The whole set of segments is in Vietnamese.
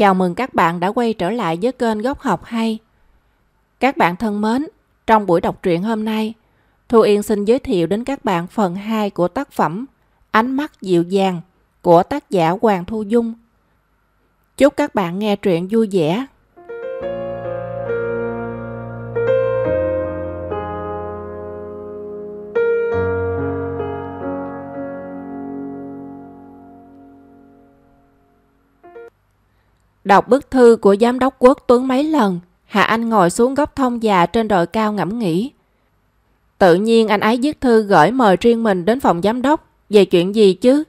Chào mừng các bạn đã quay trở lại với kênh Góc Học Hay. Các bạn thân mến, trong buổi đọc truyện hôm nay, Thu Yên xin giới thiệu đến các bạn phần 2 của tác phẩm Ánh mắt dịu dàng của tác giả Hoàng Thu Dung. Chúc các bạn nghe truyện vui vẻ. Đọc bức thư của giám đốc quốc Tuấn mấy lần, Hạ Anh ngồi xuống góc thông già trên đồi cao ngẫm nghĩ. Tự nhiên anh ấy viết thư gửi mời riêng mình đến phòng giám đốc về chuyện gì chứ?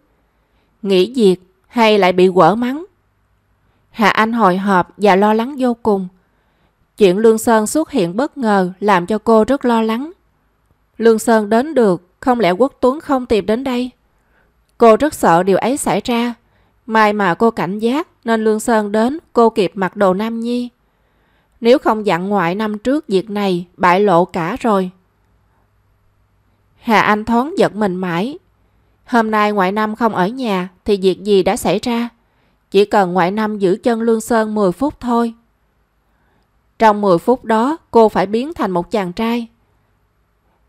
Nghỉ việc hay lại bị quở mắng? Hạ Anh hồi hộp và lo lắng vô cùng. Chuyện Lương Sơn xuất hiện bất ngờ làm cho cô rất lo lắng. Lương Sơn đến được, không lẽ Quốc Tuấn không tìm đến đây? Cô rất sợ điều ấy xảy ra. May mà cô cảnh giác nên Lương Sơn đến cô kịp mặc đồ Nam Nhi. Nếu không dặn ngoại năm trước việc này, bại lộ cả rồi. Hà Anh thoáng giật mình mãi. Hôm nay ngoại năm không ở nhà thì việc gì đã xảy ra? Chỉ cần ngoại năm giữ chân Lương Sơn 10 phút thôi. Trong 10 phút đó, cô phải biến thành một chàng trai.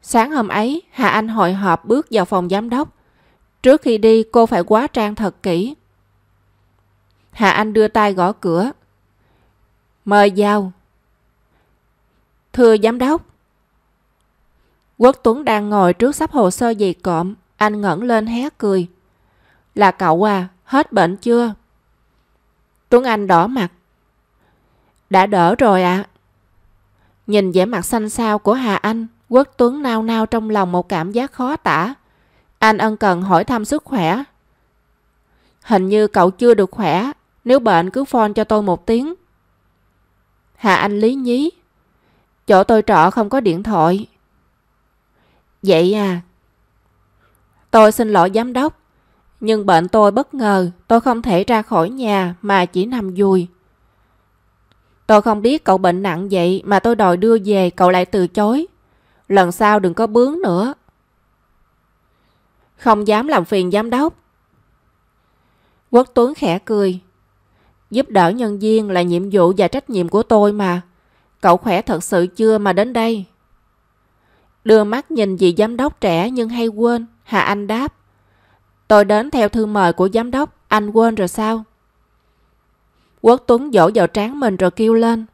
Sáng hôm ấy, Hà Anh hội họp bước vào phòng giám đốc. Trước khi đi, cô phải quá trang thật kỹ. Hà Anh đưa tay gõ cửa. Mời vào. Thưa giám đốc. Quốc Tuấn đang ngồi trước sắp hồ sơ dày cộm. Anh ngẩng lên hé cười. Là cậu à, hết bệnh chưa? Tuấn Anh đỏ mặt. Đã đỡ rồi ạ. À. Nhìn vẻ mặt xanh xao của Hà Anh, Quốc Tuấn nao nao trong lòng một cảm giác khó tả. Anh ân cần hỏi thăm sức khỏe. Hình như cậu chưa được khỏe, nếu bệnh cứ phone cho tôi một tiếng. Hà Anh lý nhí. Chỗ tôi trọ không có điện thoại. Vậy à. Tôi xin lỗi giám đốc. Nhưng bệnh tôi bất ngờ, tôi không thể ra khỏi nhà mà chỉ nằm dùi. Tôi không biết cậu bệnh nặng vậy mà tôi đòi đưa về cậu lại từ chối. Lần sau đừng có bướng nữa. Không dám làm phiền giám đốc. Quốc Tuấn khẽ cười. Giúp đỡ nhân viên là nhiệm vụ và trách nhiệm của tôi mà. Cậu khỏe thật sự chưa mà đến đây? Đưa mắt nhìn vị giám đốc trẻ nhưng hay quên. Hà Anh đáp. Tôi đến theo thư mời của giám đốc. Anh quên rồi sao? Quốc Tuấn dỗ vào trán mình rồi kêu lên.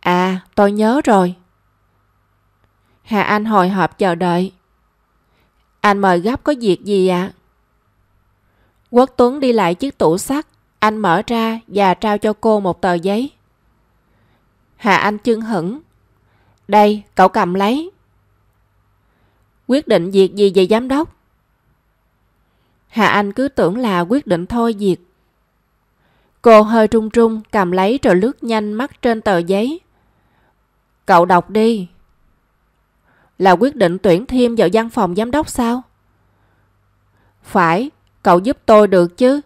À, tôi nhớ rồi. Hà Anh hồi hộp chờ đợi. Anh mời gấp có việc gì ạ? À? Quốc Tuấn đi lại chiếc tủ sắt, anh mở ra và trao cho cô một tờ giấy. Hà Anh chưng hững. Đây, cậu cầm lấy. Quyết định việc gì về giám đốc? Hà Anh cứ tưởng là quyết định thôi việc. Cô hơi trung trung cầm lấy rồi lướt nhanh mắt trên tờ giấy. Cậu đọc đi. Là quyết định tuyển thêm vào văn phòng giám đốc sao? Phải, cậu giúp tôi được chứ.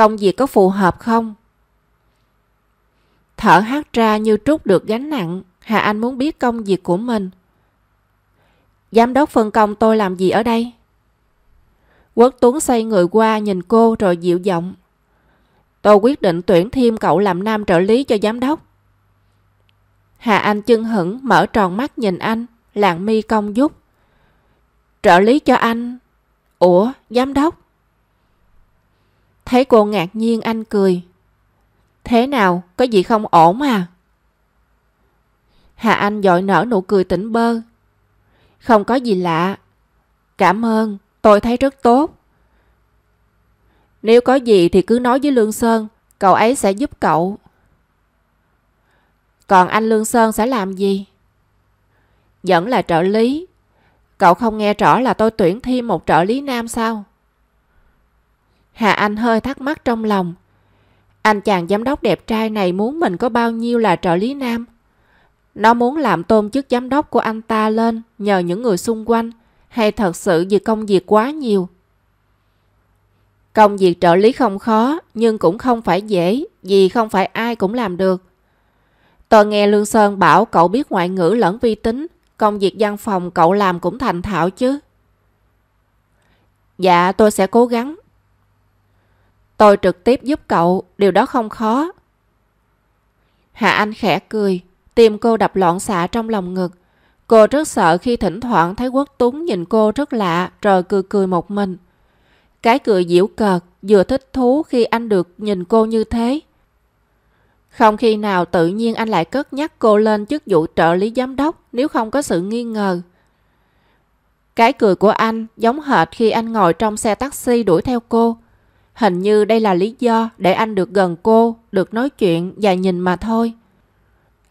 Công việc có phù hợp không? Thở hát ra như trút được gánh nặng. Hà Anh muốn biết công việc của mình. Giám đốc phân công tôi làm gì ở đây? Quốc Tuấn xoay người qua nhìn cô rồi dịu giọng. Tôi quyết định tuyển thêm cậu làm nam trợ lý cho giám đốc. Hà Anh chưng hững mở tròn mắt nhìn anh, lạng mi cong giúp. Trợ lý cho anh? Ủa, giám đốc? Thấy cô ngạc nhiên anh cười. Thế nào, có gì không ổn à? Hà Anh dội nở nụ cười tỉnh bơ. Không có gì lạ. Cảm ơn, tôi thấy rất tốt. Nếu có gì thì cứ nói với Lương Sơn, cậu ấy sẽ giúp cậu. Còn anh Lương Sơn sẽ làm gì? Vẫn là trợ lý. Cậu không nghe rõ là tôi tuyển thêm một trợ lý nam sao? Hà Anh hơi thắc mắc trong lòng. Anh chàng giám đốc đẹp trai này muốn mình có bao nhiêu là trợ lý nam? Nó muốn làm tôn chức giám đốc của anh ta lên nhờ những người xung quanh hay thật sự vì công việc quá nhiều? Công việc trợ lý không khó nhưng cũng không phải dễ vì không phải ai cũng làm được. Tôi nghe Lương Sơn bảo cậu biết ngoại ngữ lẫn vi tính, công việc văn phòng cậu làm cũng thành thạo chứ. Dạ tôi sẽ cố gắng. Tôi trực tiếp giúp cậu, điều đó không khó. Hạ Anh khẽ cười, tim cô đập loạn xạ trong lòng ngực. Cô rất sợ khi thỉnh thoảng thấy Quốc Tuấn nhìn cô rất lạ rồi cười cười một mình. Cái cười diễu cợt, vừa thích thú khi anh được nhìn cô như thế. Không khi nào tự nhiên anh lại cất nhắc cô lên chức vụ trợ lý giám đốc nếu không có sự nghi ngờ. Cái cười của anh giống hệt khi anh ngồi trong xe taxi đuổi theo cô. Hình như đây là lý do để anh được gần cô, được nói chuyện và nhìn mà thôi.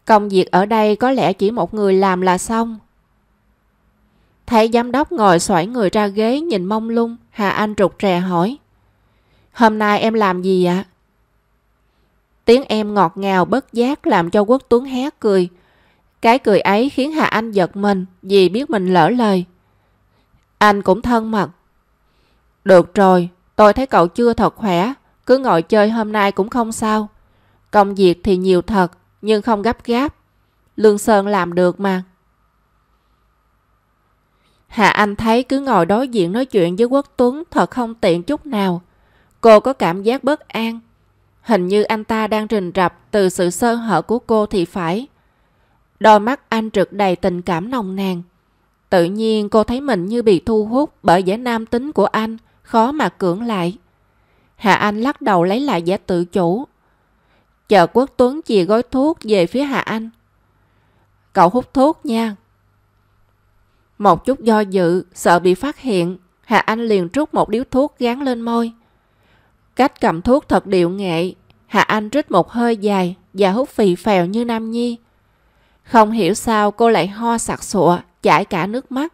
Công việc ở đây có lẽ chỉ một người làm là xong. Thấy giám đốc ngồi xoải người ra ghế nhìn mông lung, Hà Anh rụt rè hỏi. Hôm nay em làm gì ạ? Tiếng em ngọt ngào bất giác làm cho Quốc Tuấn hé cười. Cái cười ấy khiến Hà Anh giật mình vì biết mình lỡ lời. Anh cũng thân mật. Được rồi, tôi thấy cậu chưa thật khỏe. Cứ ngồi chơi hôm nay cũng không sao. Công việc thì nhiều thật, nhưng không gấp gáp. Lương Sơn làm được mà. Hạ Anh thấy cứ ngồi đối diện nói chuyện với Quốc Tuấn thật không tiện chút nào. Cô có cảm giác bất an. Hình như anh ta đang rình rập từ sự sơ hở của cô thì phải. Đôi mắt anh trực đầy tình cảm nồng nàn. Tự nhiên cô thấy mình như bị thu hút bởi vẻ nam tính của anh, khó mà cưỡng lại. Hạ Anh lắc đầu lấy lại vẻ tự chủ. Chờ Quốc Tuấn chìa gói thuốc về phía Hạ Anh. Cậu hút thuốc nha. Một chút do dự, sợ bị phát hiện, Hạ Anh liền rút một điếu thuốc gắn lên môi. Cách cầm thuốc thật điệu nghệ, Hạ Anh rít một hơi dài và hút phì phèo như Nam Nhi. Không hiểu sao cô lại ho sặc sụa, chảy cả nước mắt.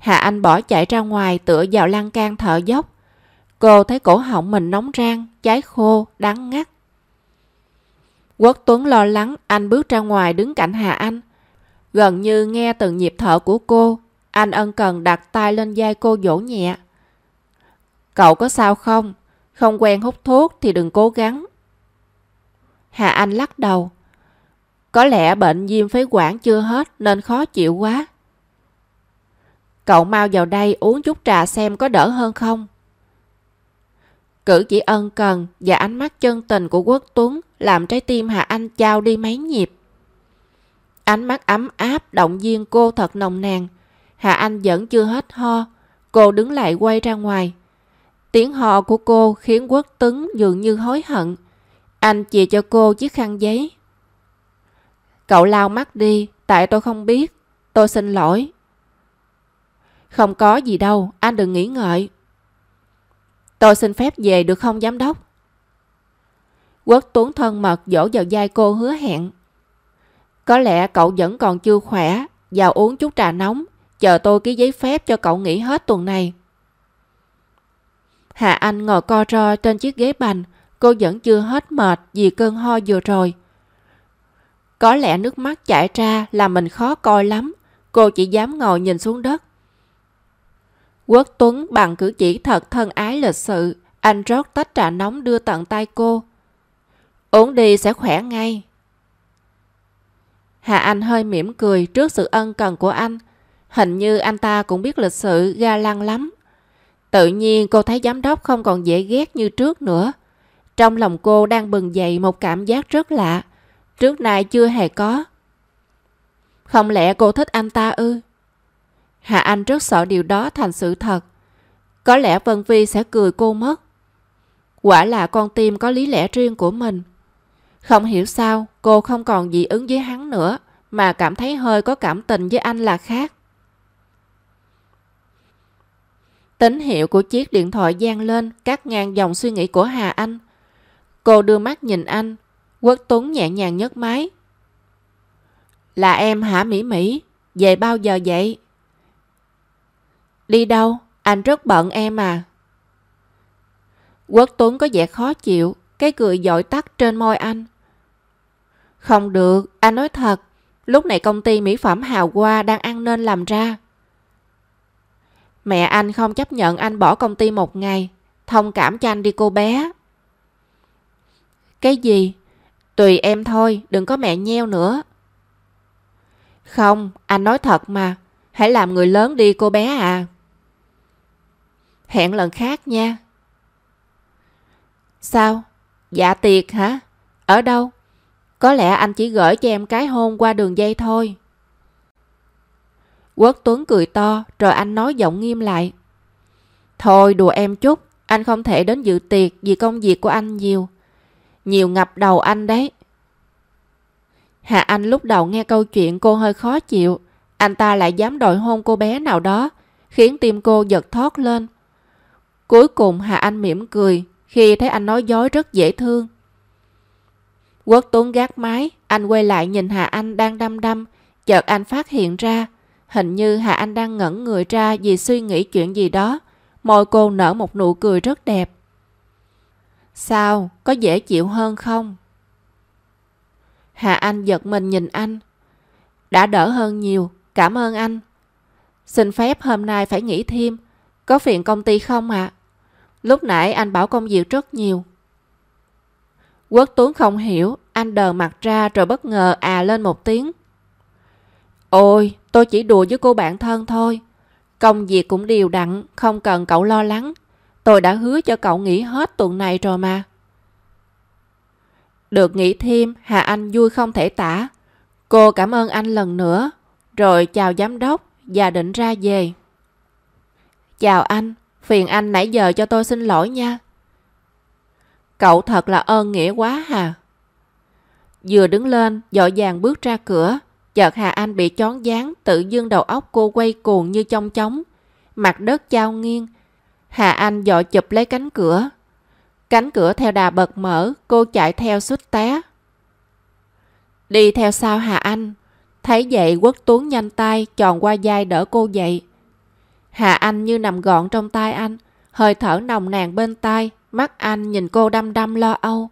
Hạ Anh bỏ chạy ra ngoài tựa vào lan can thở dốc. Cô thấy cổ họng mình nóng rang, cháy khô, đắng ngắt. Quốc Tuấn lo lắng anh bước ra ngoài đứng cạnh Hà Anh. Gần như nghe từng nhịp thở của cô, anh ân cần đặt tay lên vai cô dỗ nhẹ. Cậu có sao không? Không quen hút thuốc thì đừng cố gắng. Hà Anh lắc đầu. Có lẽ bệnh viêm phế quản chưa hết nên khó chịu quá. Cậu mau vào đây uống chút trà xem có đỡ hơn không? Cử chỉ ân cần và ánh mắt chân tình của Quốc Tuấn làm trái tim Hà Anh trao đi mấy nhịp. Ánh mắt ấm áp động viên cô thật nồng nàn. Hà Anh vẫn chưa hết ho. Cô đứng lại quay ra ngoài. Tiếng ho của cô khiến Quốc Tuấn dường như hối hận. Anh chìa cho cô chiếc khăn giấy. Cậu lau mắt đi, tại tôi không biết. Tôi xin lỗi. Không có gì đâu, anh đừng nghĩ ngợi. Tôi xin phép về được không giám đốc? Quốc Tuấn thân mật dỗ vào vai cô hứa hẹn. Có lẽ cậu vẫn còn chưa khỏe, vào uống chút trà nóng, chờ tôi ký giấy phép cho cậu nghỉ hết tuần này. Hạ Anh ngồi co ro trên chiếc ghế bành, cô vẫn chưa hết mệt vì cơn ho vừa rồi. Có lẽ nước mắt chảy ra làm mình khó coi lắm, cô chỉ dám ngồi nhìn xuống đất. Quốc Tuấn bằng cử chỉ thật thân ái lịch sự, anh rót tách trà nóng đưa tận tay cô. Uống đi sẽ khỏe ngay. Hà Anh hơi mỉm cười trước sự ân cần của anh. Hình như anh ta cũng biết lịch sự ga lăng lắm. Tự nhiên cô thấy giám đốc không còn dễ ghét như trước nữa. Trong lòng cô đang bừng dậy một cảm giác rất lạ. Trước nay chưa hề có. Không lẽ cô thích anh ta ư? Hạ Anh rất sợ điều đó thành sự thật. Có lẽ Vân Vi sẽ cười cô mất. Quả là con tim có lý lẽ riêng của mình. Không hiểu sao cô không còn gì ứng với hắn nữa mà cảm thấy hơi có cảm tình với anh là khác. Tín hiệu của chiếc điện thoại gian lên cắt ngang dòng suy nghĩ của Hà Anh. Cô đưa mắt nhìn anh, Quốc Tuấn nhẹ nhàng nhấc máy. Là em hả Mỹ Mỹ? Về bao giờ vậy? Đi đâu? Anh rất bận em à. Quốc Tuấn có vẻ khó chịu, cái cười dội tắt trên môi anh. Không được, anh nói thật, lúc này công ty mỹ phẩm Hào Hoa đang ăn nên làm ra. Mẹ anh không chấp nhận anh bỏ công ty một ngày, thông cảm cho anh đi cô bé. Cái gì? Tùy em thôi, đừng có mẹ nheo nữa. Không, anh nói thật mà, hãy làm người lớn đi cô bé à. Hẹn lần khác nha. Sao? Dạ tiệc hả? Ở đâu? Có lẽ anh chỉ gửi cho em cái hôn qua đường dây thôi. Quốc Tuấn cười to rồi anh nói giọng nghiêm lại. Thôi đùa em chút, anh không thể đến dự tiệc vì công việc của anh nhiều. Nhiều ngập đầu anh đấy. Hà Anh lúc đầu nghe câu chuyện cô hơi khó chịu. Anh ta lại dám đòi hôn cô bé nào đó, khiến tim cô giật thoát lên. Cuối cùng Hà Anh mỉm cười khi thấy anh nói dối rất dễ thương. Quốc Tuấn gác máy, anh quay lại nhìn Hà Anh đang đăm đăm, chợt anh phát hiện ra, hình như Hà Anh đang ngẩn người ra vì suy nghĩ chuyện gì đó. Môi cô nở một nụ cười rất đẹp. Sao, có dễ chịu hơn không? Hà Anh giật mình nhìn anh. Đã đỡ hơn nhiều, cảm ơn anh. Xin phép hôm nay phải nghỉ thêm, có phiền công ty không ạ? À? Lúc nãy anh bảo công việc rất nhiều. Quốc Tuấn không hiểu, anh đờ mặt ra rồi bất ngờ à lên một tiếng. Ôi, tôi chỉ đùa với cô bạn thân thôi. Công việc cũng đều đặn, không cần cậu lo lắng. Tôi đã hứa cho cậu nghỉ hết tuần này rồi mà. Được nghỉ thêm, Hà Anh vui không thể tả. Cô cảm ơn anh lần nữa, rồi chào giám đốc và định ra về. Chào anh, phiền anh nãy giờ cho tôi xin lỗi nha. Cậu thật là ơn nghĩa quá hà. Vừa đứng lên, dội vàng bước ra cửa, chợt Hà Anh bị chón dáng, tự dưng đầu óc cô quay cuồng như trong chóng. Mặt đất trao nghiêng. Hà Anh dội chụp lấy cánh cửa. Cánh cửa theo đà bật mở, cô chạy theo suýt té. Đi theo sau Hà Anh. Thấy vậy Quốc Tuấn nhanh tay tròn qua vai đỡ cô dậy. Hà Anh như nằm gọn trong tay anh, hơi thở nồng nàn bên tai, mắt anh nhìn cô đăm đăm lo âu.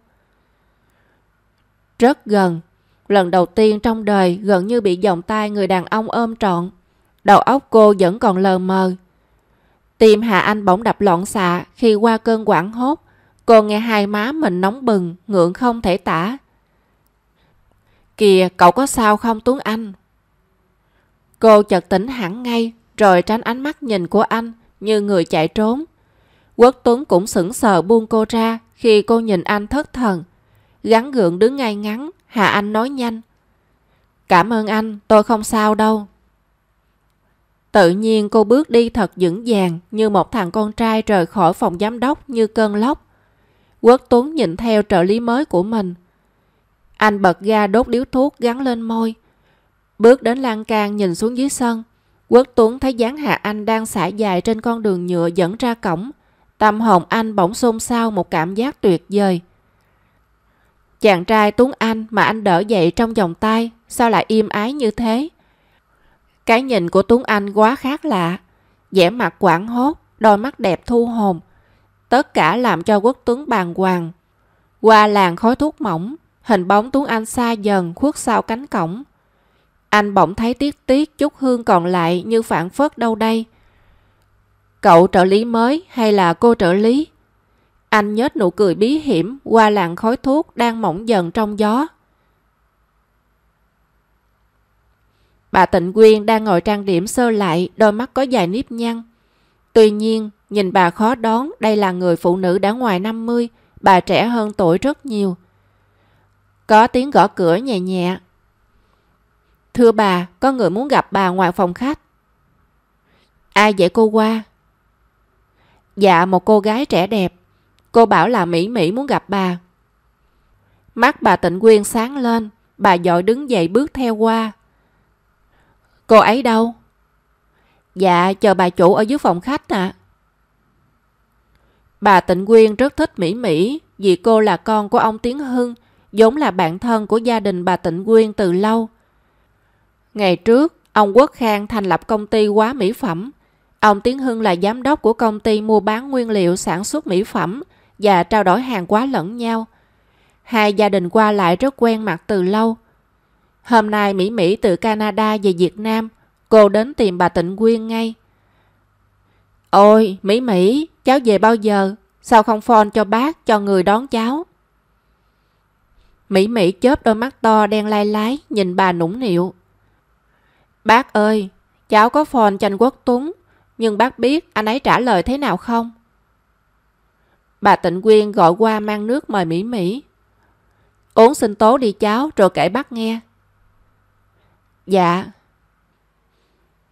Rất gần, lần đầu tiên trong đời gần như bị vòng tay người đàn ông ôm trọn. Đầu óc cô vẫn còn lờ mờ. Tim Hà Anh bỗng đập loạn xạ khi qua cơn quảng hốt. Cô nghe hai má mình nóng bừng, ngượng không thể tả. Kìa, cậu có sao không Tuấn Anh? Cô chợt tỉnh hẳn ngay, rồi tránh ánh mắt nhìn của anh như người chạy trốn. Quốc Tuấn cũng sững sờ buông cô ra khi cô nhìn anh thất thần. Gắn gượng đứng ngay ngắn, Hà Anh nói nhanh. Cảm ơn anh, tôi không sao đâu. Tự nhiên cô bước đi thật vững vàng như một thằng con trai rời khỏi phòng giám đốc như cơn lốc. Quốc Tuấn nhìn theo trợ lý mới của mình. Anh bật ga đốt điếu thuốc gắn lên môi. Bước đến lan can nhìn xuống dưới sân. Quốc Tuấn thấy dáng Hạ Anh đang xả dài trên con đường nhựa dẫn ra cổng. Tâm hồn anh bỗng xôn xao một cảm giác tuyệt vời. Chàng trai Tuấn Anh mà anh đỡ dậy trong vòng tay, sao lại im ái như thế? Cái nhìn của Tuấn Anh quá khác lạ. vẻ mặt quảng hốt, đôi mắt đẹp thu hồn. Tất cả làm cho Quốc Tuấn bàng hoàng. Qua làng khói thuốc mỏng, hình bóng Tuấn Anh xa dần khuất sau cánh cổng. Anh bỗng thấy tiếc tiếc chút hương còn lại như phản phất đâu đây. Cậu trợ lý mới hay là cô trợ lý? Anh nhếch nụ cười bí hiểm qua làn khói thuốc đang mỏng dần trong gió. Bà Tịnh Quyên đang ngồi trang điểm sơ lại, đôi mắt có dài nếp nhăn. Tuy nhiên, nhìn bà khó đoán đây là người phụ nữ đã ngoài 50, bà trẻ hơn tuổi rất nhiều. Có tiếng gõ cửa nhẹ nhẹ. Thưa bà, có người muốn gặp bà ngoài phòng khách. Ai vậy cô qua? Dạ, một cô gái trẻ đẹp. Cô bảo là Mỹ Mỹ muốn gặp bà. Mắt bà Tịnh Quyên sáng lên, bà dội đứng dậy bước theo qua. Cô ấy đâu? Dạ, chờ bà chủ ở dưới phòng khách ạ. À. Bà Tịnh Quyên rất thích Mỹ Mỹ vì cô là con của ông Tiến Hưng, vốn là bạn thân của gia đình bà Tịnh Quyên từ lâu. Ngày trước, ông Quốc Khang thành lập công ty quá mỹ phẩm. Ông Tiến Hưng là giám đốc của công ty mua bán nguyên liệu sản xuất mỹ phẩm và trao đổi hàng quá lẫn nhau. Hai gia đình qua lại rất quen mặt từ lâu. Hôm nay Mỹ Mỹ từ Canada về Việt Nam, cô đến tìm bà Tịnh Quyên ngay. Ôi, Mỹ Mỹ, cháu về bao giờ? Sao không phone cho bác, cho người đón cháu? Mỹ Mỹ chớp đôi mắt to đen lai lái, nhìn bà nũng nịu. Bác ơi, cháu có phone tranh Quốc Tuấn, nhưng bác biết anh ấy trả lời thế nào không? Bà Tịnh Quyên gọi qua mang nước mời Mỹ Mỹ. Uống sinh tố đi cháu rồi kể bác nghe. Dạ.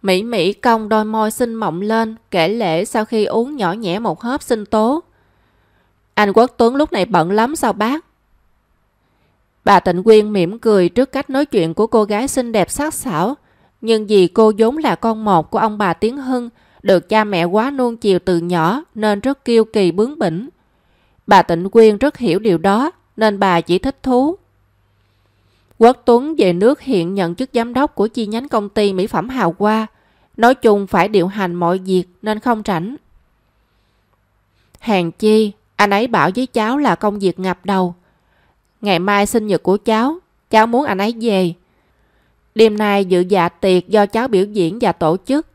Mỹ Mỹ cong đôi môi xinh mọng lên kể lễ sau khi uống nhỏ nhẹ một hớp sinh tố. Anh Quốc Tuấn lúc này bận lắm sao bác? Bà Tịnh Quyên mỉm cười trước cách nói chuyện của cô gái xinh đẹp sắc sảo. Nhưng vì cô vốn là con một của ông bà Tiến Hưng, được cha mẹ quá nuông chiều từ nhỏ nên rất kiêu kỳ bướng bỉnh. Bà Tịnh Quyên rất hiểu điều đó nên bà chỉ thích thú. Quốc Tuấn về nước hiện nhận chức giám đốc của chi nhánh công ty mỹ phẩm Hào Hoa. Nói chung phải điều hành mọi việc nên không rảnh. Hàng chi, anh ấy bảo với cháu là công việc ngập đầu. Ngày mai sinh nhật của cháu, cháu muốn anh ấy về. Đêm nay dự dạ tiệc do cháu biểu diễn và tổ chức.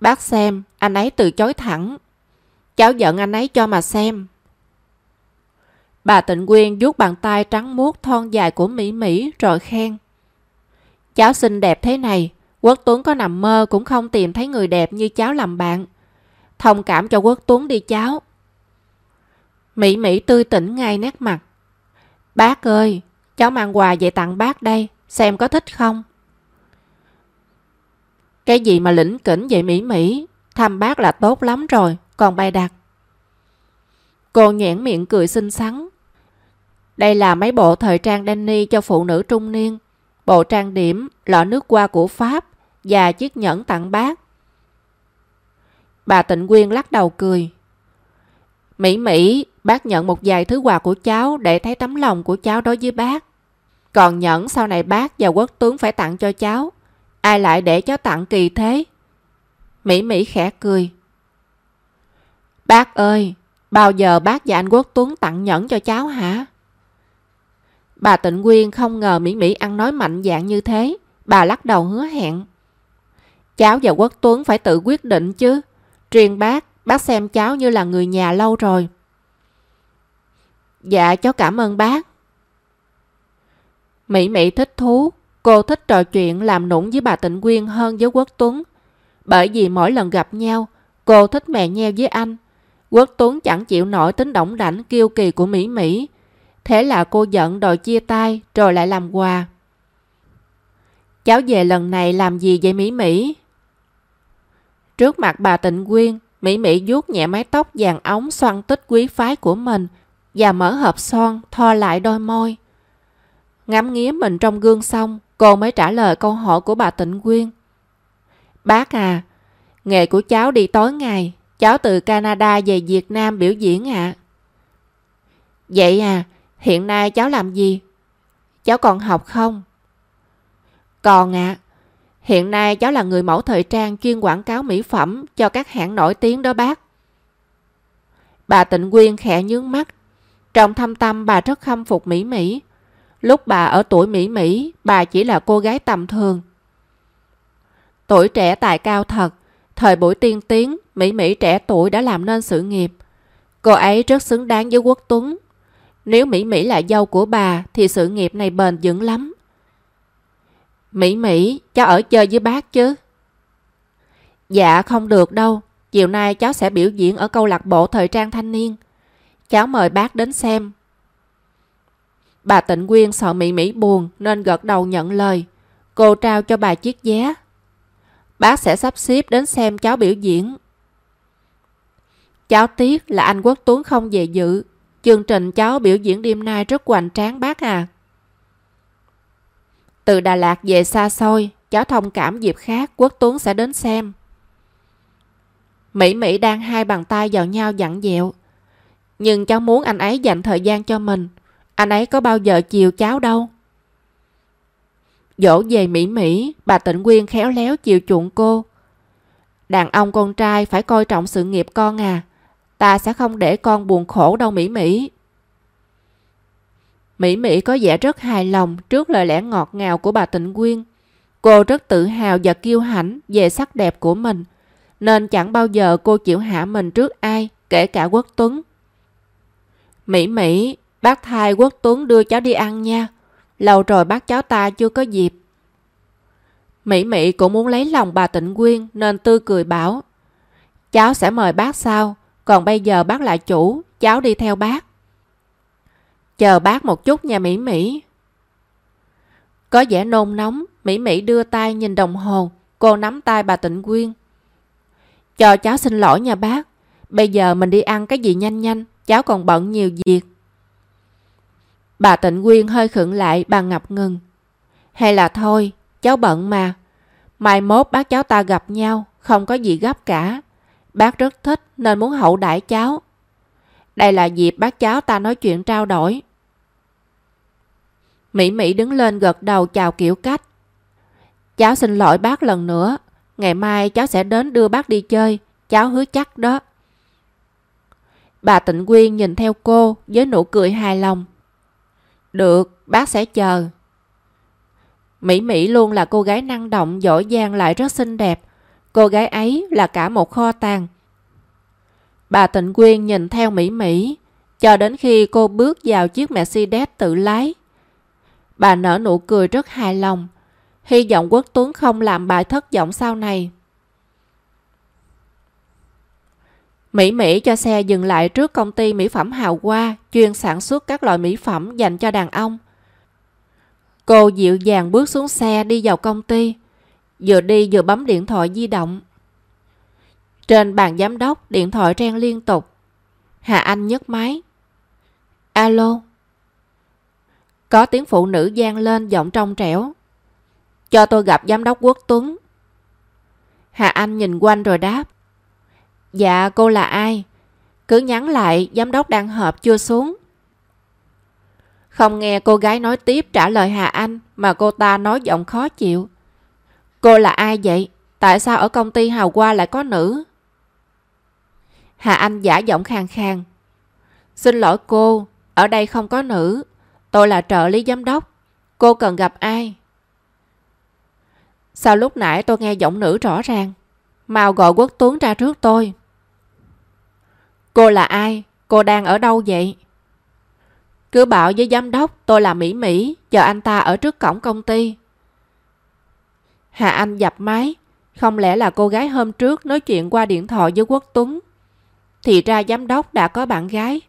Bác xem, anh ấy từ chối thẳng. Cháu giận anh ấy cho mà xem. Bà Tịnh Quyên vuốt bàn tay trắng muốt thon dài của Mỹ Mỹ rồi khen. Cháu xinh đẹp thế này, Quốc Tuấn có nằm mơ cũng không tìm thấy người đẹp như cháu làm bạn. Thông cảm cho Quốc Tuấn đi cháu. Mỹ Mỹ tươi tỉnh ngay nét mặt. Bác ơi, cháu mang quà về tặng bác đây, xem có thích không? Cái gì mà lĩnh kỉnh vậy Mỹ Mỹ, thăm bác là tốt lắm rồi, còn bài đặt. Cô nhãn miệng cười xinh xắn. Đây là mấy bộ thời trang Danny cho phụ nữ trung niên, bộ trang điểm, lọ nước hoa của Pháp và chiếc nhẫn tặng bác. Bà Tịnh Quyên lắc đầu cười. Mỹ Mỹ, bác nhận một vài thứ quà của cháu để thấy tấm lòng của cháu đối với bác. Còn nhẫn sau này bác và quốc tướng phải tặng cho cháu. Ai lại để cháu tặng kỳ thế? Mỹ Mỹ khẽ cười. Bác ơi, bao giờ bác và anh Quốc Tuấn tặng nhẫn cho cháu hả? Bà Tịnh Quyên không ngờ Mỹ Mỹ ăn nói mạnh dạng như thế. Bà lắc đầu hứa hẹn. Cháu và Quốc Tuấn phải tự quyết định chứ. Riêng bác, bác xem cháu như là người nhà lâu rồi. Dạ, cháu cảm ơn bác. Mỹ Mỹ thích thú. Cô thích trò chuyện làm nũng với bà Tịnh Quyên hơn với Quốc Tuấn. Bởi vì mỗi lần gặp nhau, cô thích mè nheo với anh. Quốc Tuấn chẳng chịu nổi tính động đảnh kiêu kỳ của Mỹ Mỹ. Thế là cô giận đòi chia tay rồi lại làm quà. Cháu về lần này làm gì vậy Mỹ Mỹ? Trước mặt bà Tịnh Quyên, Mỹ Mỹ vuốt nhẹ mái tóc vàng ống xoăn tích quý phái của mình và mở hộp son tho lại đôi môi. Ngắm nghía mình trong gương xong, cô mới trả lời câu hỏi của bà Tịnh Quyên. Bác à, nghề của cháu đi tối ngày, cháu từ Canada về Việt Nam biểu diễn ạ. À. Vậy à, hiện nay cháu làm gì? Cháu còn học không? Còn ạ. À, hiện nay cháu là người mẫu thời trang chuyên quảng cáo mỹ phẩm cho các hãng nổi tiếng đó bác. Bà Tịnh Quyên khẽ nhướng mắt. Trong thâm tâm bà rất khâm phục Mỹ Mỹ. Lúc bà ở tuổi Mỹ Mỹ, bà chỉ là cô gái tầm thường. Tuổi trẻ tài cao thật, thời buổi tiên tiến, Mỹ Mỹ trẻ tuổi đã làm nên sự nghiệp. Cô ấy rất xứng đáng với Quốc Tuấn. Nếu Mỹ Mỹ là dâu của bà thì sự nghiệp này bền vững lắm. Mỹ Mỹ, cháu ở chơi với bác chứ? Dạ không được đâu, chiều nay cháu sẽ biểu diễn ở câu lạc bộ thời trang thanh niên. Cháu mời bác đến xem, Bà Tịnh Quyên sợ Mỹ Mỹ buồn nên gật đầu nhận lời. Cô trao cho bà chiếc vé. Bác sẽ sắp xếp đến xem cháu biểu diễn. Cháu tiếc là anh Quốc Tuấn không về dự. Chương trình cháu biểu diễn đêm nay rất hoành tráng bác à. Từ Đà Lạt về xa xôi, cháu thông cảm dịp khác Quốc Tuấn sẽ đến xem. Mỹ Mỹ đang hai bàn tay vào nhau dặn dẹo. Nhưng cháu muốn anh ấy dành thời gian cho mình. Anh ấy có bao giờ chiều cháu đâu. Dỗ về Mỹ Mỹ, bà Tịnh Quyên khéo léo chiều chuộng cô. Đàn ông con trai phải coi trọng sự nghiệp con à. Ta sẽ không để con buồn khổ đâu Mỹ Mỹ. Mỹ Mỹ có vẻ rất hài lòng trước lời lẽ ngọt ngào của bà Tịnh Quyên. Cô rất tự hào và kiêu hãnh về sắc đẹp của mình, nên chẳng bao giờ cô chịu hạ mình trước ai, kể cả Quốc Tuấn. Mỹ Mỹ, Bác thai Quốc Tuấn đưa cháu đi ăn nha. Lâu rồi bác cháu ta chưa có dịp. Mỹ Mỹ cũng muốn lấy lòng bà Tịnh Quyên nên tươi cười bảo. Cháu sẽ mời bác sau, còn bây giờ bác là chủ, cháu đi theo bác. Chờ bác một chút nha Mỹ Mỹ. Có vẻ nôn nóng, Mỹ Mỹ đưa tay nhìn đồng hồ, cô nắm tay bà Tịnh Quyên. Cho cháu xin lỗi nha bác, bây giờ mình đi ăn cái gì nhanh nhanh, cháu còn bận nhiều việc. Bà Tịnh Quyên hơi khựng lại, bà ngập ngừng. Hay là thôi, cháu bận mà. Mai mốt bác cháu ta gặp nhau, không có gì gấp cả. Bác rất thích nên muốn hậu đãi cháu. Đây là dịp bác cháu ta nói chuyện trao đổi. Mỹ Mỹ đứng lên gật đầu chào kiểu cách. Cháu xin lỗi bác lần nữa. Ngày mai cháu sẽ đến đưa bác đi chơi. Cháu hứa chắc đó. Bà Tịnh Quyên nhìn theo cô với nụ cười hài lòng. Được, bác sẽ chờ. Mỹ Mỹ luôn là cô gái năng động, giỏi giang lại rất xinh đẹp. Cô gái ấy là cả một kho tàng. Bà Tịnh Quyên nhìn theo Mỹ Mỹ, cho đến khi cô bước vào chiếc Mercedes tự lái. Bà nở nụ cười rất hài lòng, hy vọng Quốc Tuấn không làm bà thất vọng sau này. Mỹ Mỹ cho xe dừng lại trước công ty mỹ phẩm Hào Hoa chuyên sản xuất các loại mỹ phẩm dành cho đàn ông. Cô dịu dàng bước xuống xe đi vào công ty, vừa đi vừa bấm điện thoại di động. Trên bàn giám đốc, điện thoại reng liên tục. Hà Anh nhấc máy. Alo. Có tiếng phụ nữ gian lên giọng trong trẻo. Cho tôi gặp giám đốc Quốc Tuấn. Hà Anh nhìn quanh rồi đáp. Dạ cô là ai? Cứ nhắn lại giám đốc đang họp chưa xuống. Không nghe cô gái nói tiếp trả lời Hà Anh mà cô ta nói giọng khó chịu. Cô là ai vậy? Tại sao ở công ty Hào Hoa lại có nữ? Hà Anh giả giọng khàn khàn. Xin lỗi cô, ở đây không có nữ. Tôi là trợ lý giám đốc. Cô cần gặp ai? Sao lúc nãy tôi nghe giọng nữ rõ ràng? Mau gọi Quốc Tuấn ra trước tôi. Cô là ai? Cô đang ở đâu vậy? Cứ bảo với giám đốc tôi là Mỹ Mỹ, chờ anh ta ở trước cổng công ty. Hà Anh dập máy. Không lẽ là cô gái hôm trước nói chuyện qua điện thoại với Quốc Tuấn? Thì ra giám đốc đã có bạn gái.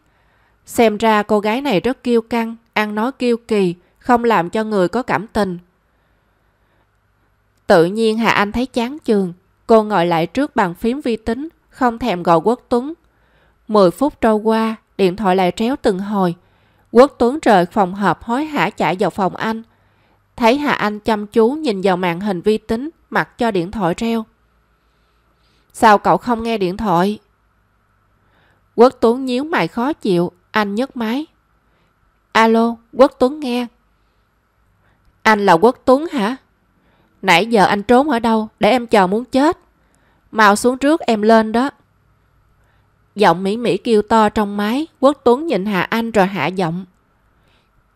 Xem ra cô gái này rất kiêu căng, ăn nói kiêu kỳ, không làm cho người có cảm tình. Tự nhiên Hà Anh thấy chán chường. Cô ngồi lại trước bàn phím vi tính, không thèm gọi Quốc Tuấn. Mười phút trôi qua, điện thoại lại tréo từng hồi. Quốc Tuấn rời phòng họp hối hả chạy vào phòng anh. Thấy Hà Anh chăm chú nhìn vào màn hình vi tính, mặc cho điện thoại treo. Sao cậu không nghe điện thoại? Quốc Tuấn nhíu mày khó chịu, anh nhấc máy. Alo, Quốc Tuấn nghe. Anh là Quốc Tuấn hả? Nãy giờ anh trốn ở đâu để em chờ muốn chết? Mau xuống trước em lên đó. Giọng Mỹ Mỹ kêu to trong máy, Quốc Tuấn nhìn Hà Anh rồi hạ giọng.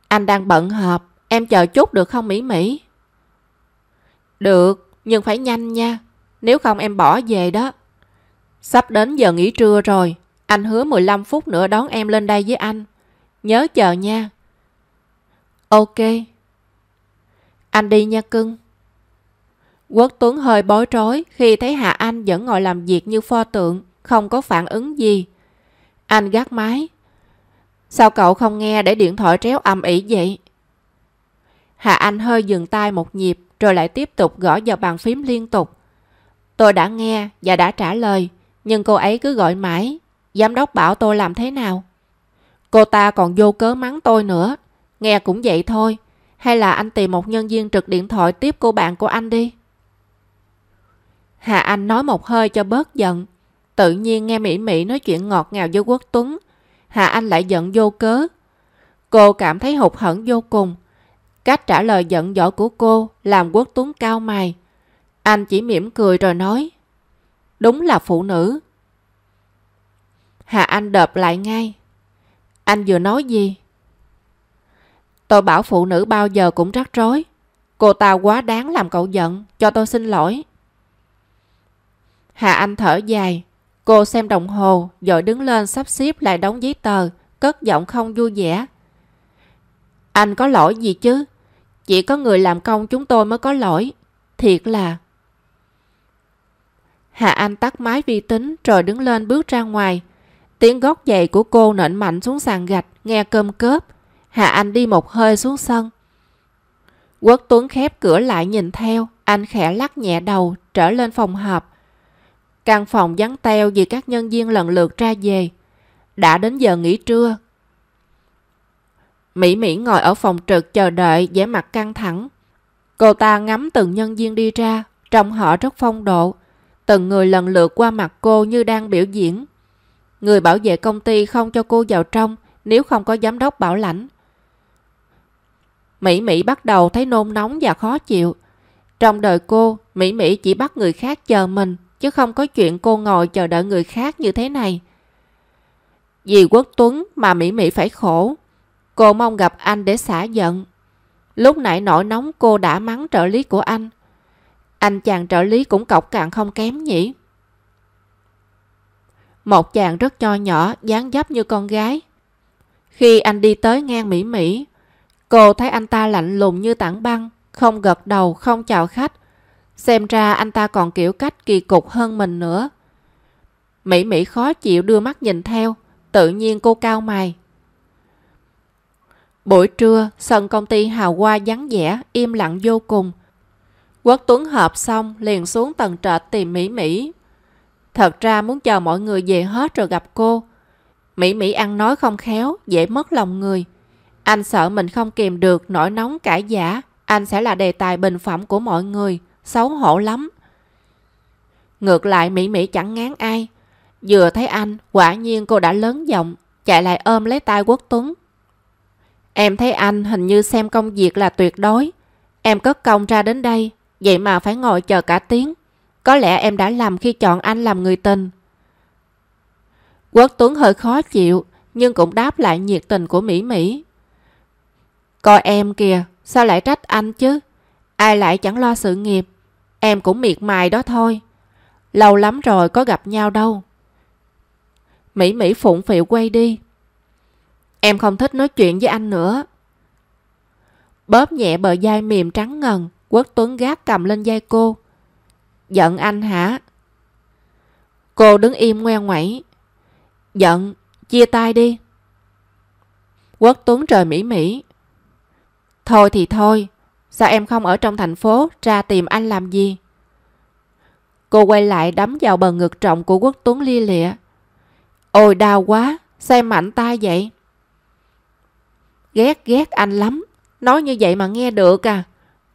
Anh đang bận họp, em chờ chút được không Mỹ Mỹ? Được, nhưng phải nhanh nha, nếu không em bỏ về đó. Sắp đến giờ nghỉ trưa rồi, anh hứa 15 phút nữa đón em lên đây với anh. Nhớ chờ nha. Ok. Anh đi nha cưng. Quốc Tuấn hơi bối rối khi thấy Hà Anh vẫn ngồi làm việc như pho tượng, không có phản ứng gì. Anh gác máy. Sao cậu không nghe để điện thoại tréo âm ỉ vậy? Hà Anh hơi dừng tay một nhịp rồi lại tiếp tục gõ vào bàn phím liên tục. Tôi đã nghe và đã trả lời, nhưng cô ấy cứ gọi mãi. Giám đốc bảo tôi làm thế nào? Cô ta còn vô cớ mắng tôi nữa. Nghe cũng vậy thôi. Hay là anh tìm một nhân viên trực điện thoại tiếp cô bạn của anh đi. Hà Anh nói một hơi cho bớt giận. Tự nhiên nghe Mỹ Mỹ nói chuyện ngọt ngào với Quốc Tuấn. Hà Anh lại giận vô cớ. Cô cảm thấy hụt hẫng vô cùng. Cách trả lời giận dỗi của cô làm Quốc Tuấn cao mày. Anh chỉ mỉm cười rồi nói. Đúng là phụ nữ. Hà Anh đợp lại ngay. Anh vừa nói gì? Tôi bảo phụ nữ bao giờ cũng rắc rối. Cô ta quá đáng làm cậu giận, cho tôi xin lỗi. Hà Anh thở dài. Cô xem đồng hồ, rồi đứng lên sắp xếp lại đóng giấy tờ, cất giọng không vui vẻ. Anh có lỗi gì chứ? Chỉ có người làm công chúng tôi mới có lỗi. Thiệt là... Hà Anh tắt máy vi tính rồi đứng lên bước ra ngoài. Tiếng gót giày của cô nện mạnh xuống sàn gạch, nghe cơm cớp. Hà Anh đi một hơi xuống sân. Quốc Tuấn khép cửa lại nhìn theo, anh khẽ lắc nhẹ đầu, trở lên phòng họp. Căn phòng vắng teo vì các nhân viên lần lượt ra về. Đã đến giờ nghỉ trưa. Mỹ Mỹ ngồi ở phòng trực chờ đợi, vẻ mặt căng thẳng. Cô ta ngắm từng nhân viên đi ra, trông họ rất phong độ. Từng người lần lượt qua mặt cô như đang biểu diễn. Người bảo vệ công ty không cho cô vào trong nếu không có giám đốc bảo lãnh. Mỹ Mỹ bắt đầu thấy nôn nóng và khó chịu. Trong đời cô, Mỹ Mỹ chỉ bắt người khác chờ mình, chứ không có chuyện cô ngồi chờ đợi người khác như thế này. Vì Quốc Tuấn mà Mỹ Mỹ phải khổ. Cô mong gặp anh để xả giận. Lúc nãy nổi nóng cô đã mắng trợ lý của anh. Anh chàng trợ lý cũng cọc cạn không kém nhỉ. Một chàng rất nho nhỏ, dáng dấp như con gái. Khi anh đi tới ngang Mỹ Mỹ, cô thấy anh ta lạnh lùng như tảng băng, không gật đầu, không chào khách. Xem ra anh ta còn kiểu cách kỳ cục hơn mình nữa. Mỹ Mỹ khó chịu đưa mắt nhìn theo, tự nhiên cô cao mày. Buổi trưa, sân công ty hào hoa vắng vẻ, im lặng vô cùng. Quốc Tuấn họp xong liền xuống tầng trệt tìm Mỹ Mỹ. Thật ra muốn chờ mọi người về hết rồi gặp cô. Mỹ Mỹ ăn nói không khéo, dễ mất lòng người. Anh sợ mình không kìm được nổi nóng cãi giả, anh sẽ là đề tài bình phẩm của mọi người, xấu hổ lắm. Ngược lại Mỹ Mỹ chẳng ngán ai. Vừa thấy anh, quả nhiên cô đã lớn giọng, chạy lại ôm lấy tay Quốc Tuấn. Em thấy anh hình như xem công việc là tuyệt đối. Em cất công ra đến đây, vậy mà phải ngồi chờ cả tiếng. Có lẽ em đã làm khi chọn anh làm người tình. Quốc Tuấn hơi khó chịu, nhưng cũng đáp lại nhiệt tình của Mỹ Mỹ. Coi em kìa, sao lại trách anh chứ? Ai lại chẳng lo sự nghiệp. Em cũng miệt mài đó thôi. Lâu lắm rồi có gặp nhau đâu. Mỹ Mỹ phụng phịu quay đi. Em không thích nói chuyện với anh nữa. Bóp nhẹ bờ vai mềm trắng ngần, Quốc Tuấn gác cầm lên vai cô. Giận anh hả? Cô đứng im ngoe ngoẩy. Giận, chia tay đi. Quốc Tuấn rời Mỹ Mỹ. Thôi thì thôi, sao em không ở trong thành phố ra tìm anh làm gì? Cô quay lại đấm vào bờ ngực trọng của Quốc Tuấn lia lịa. Ôi đau quá, sao em mạnh tay vậy? Ghét ghét anh lắm, nói như vậy mà nghe được à.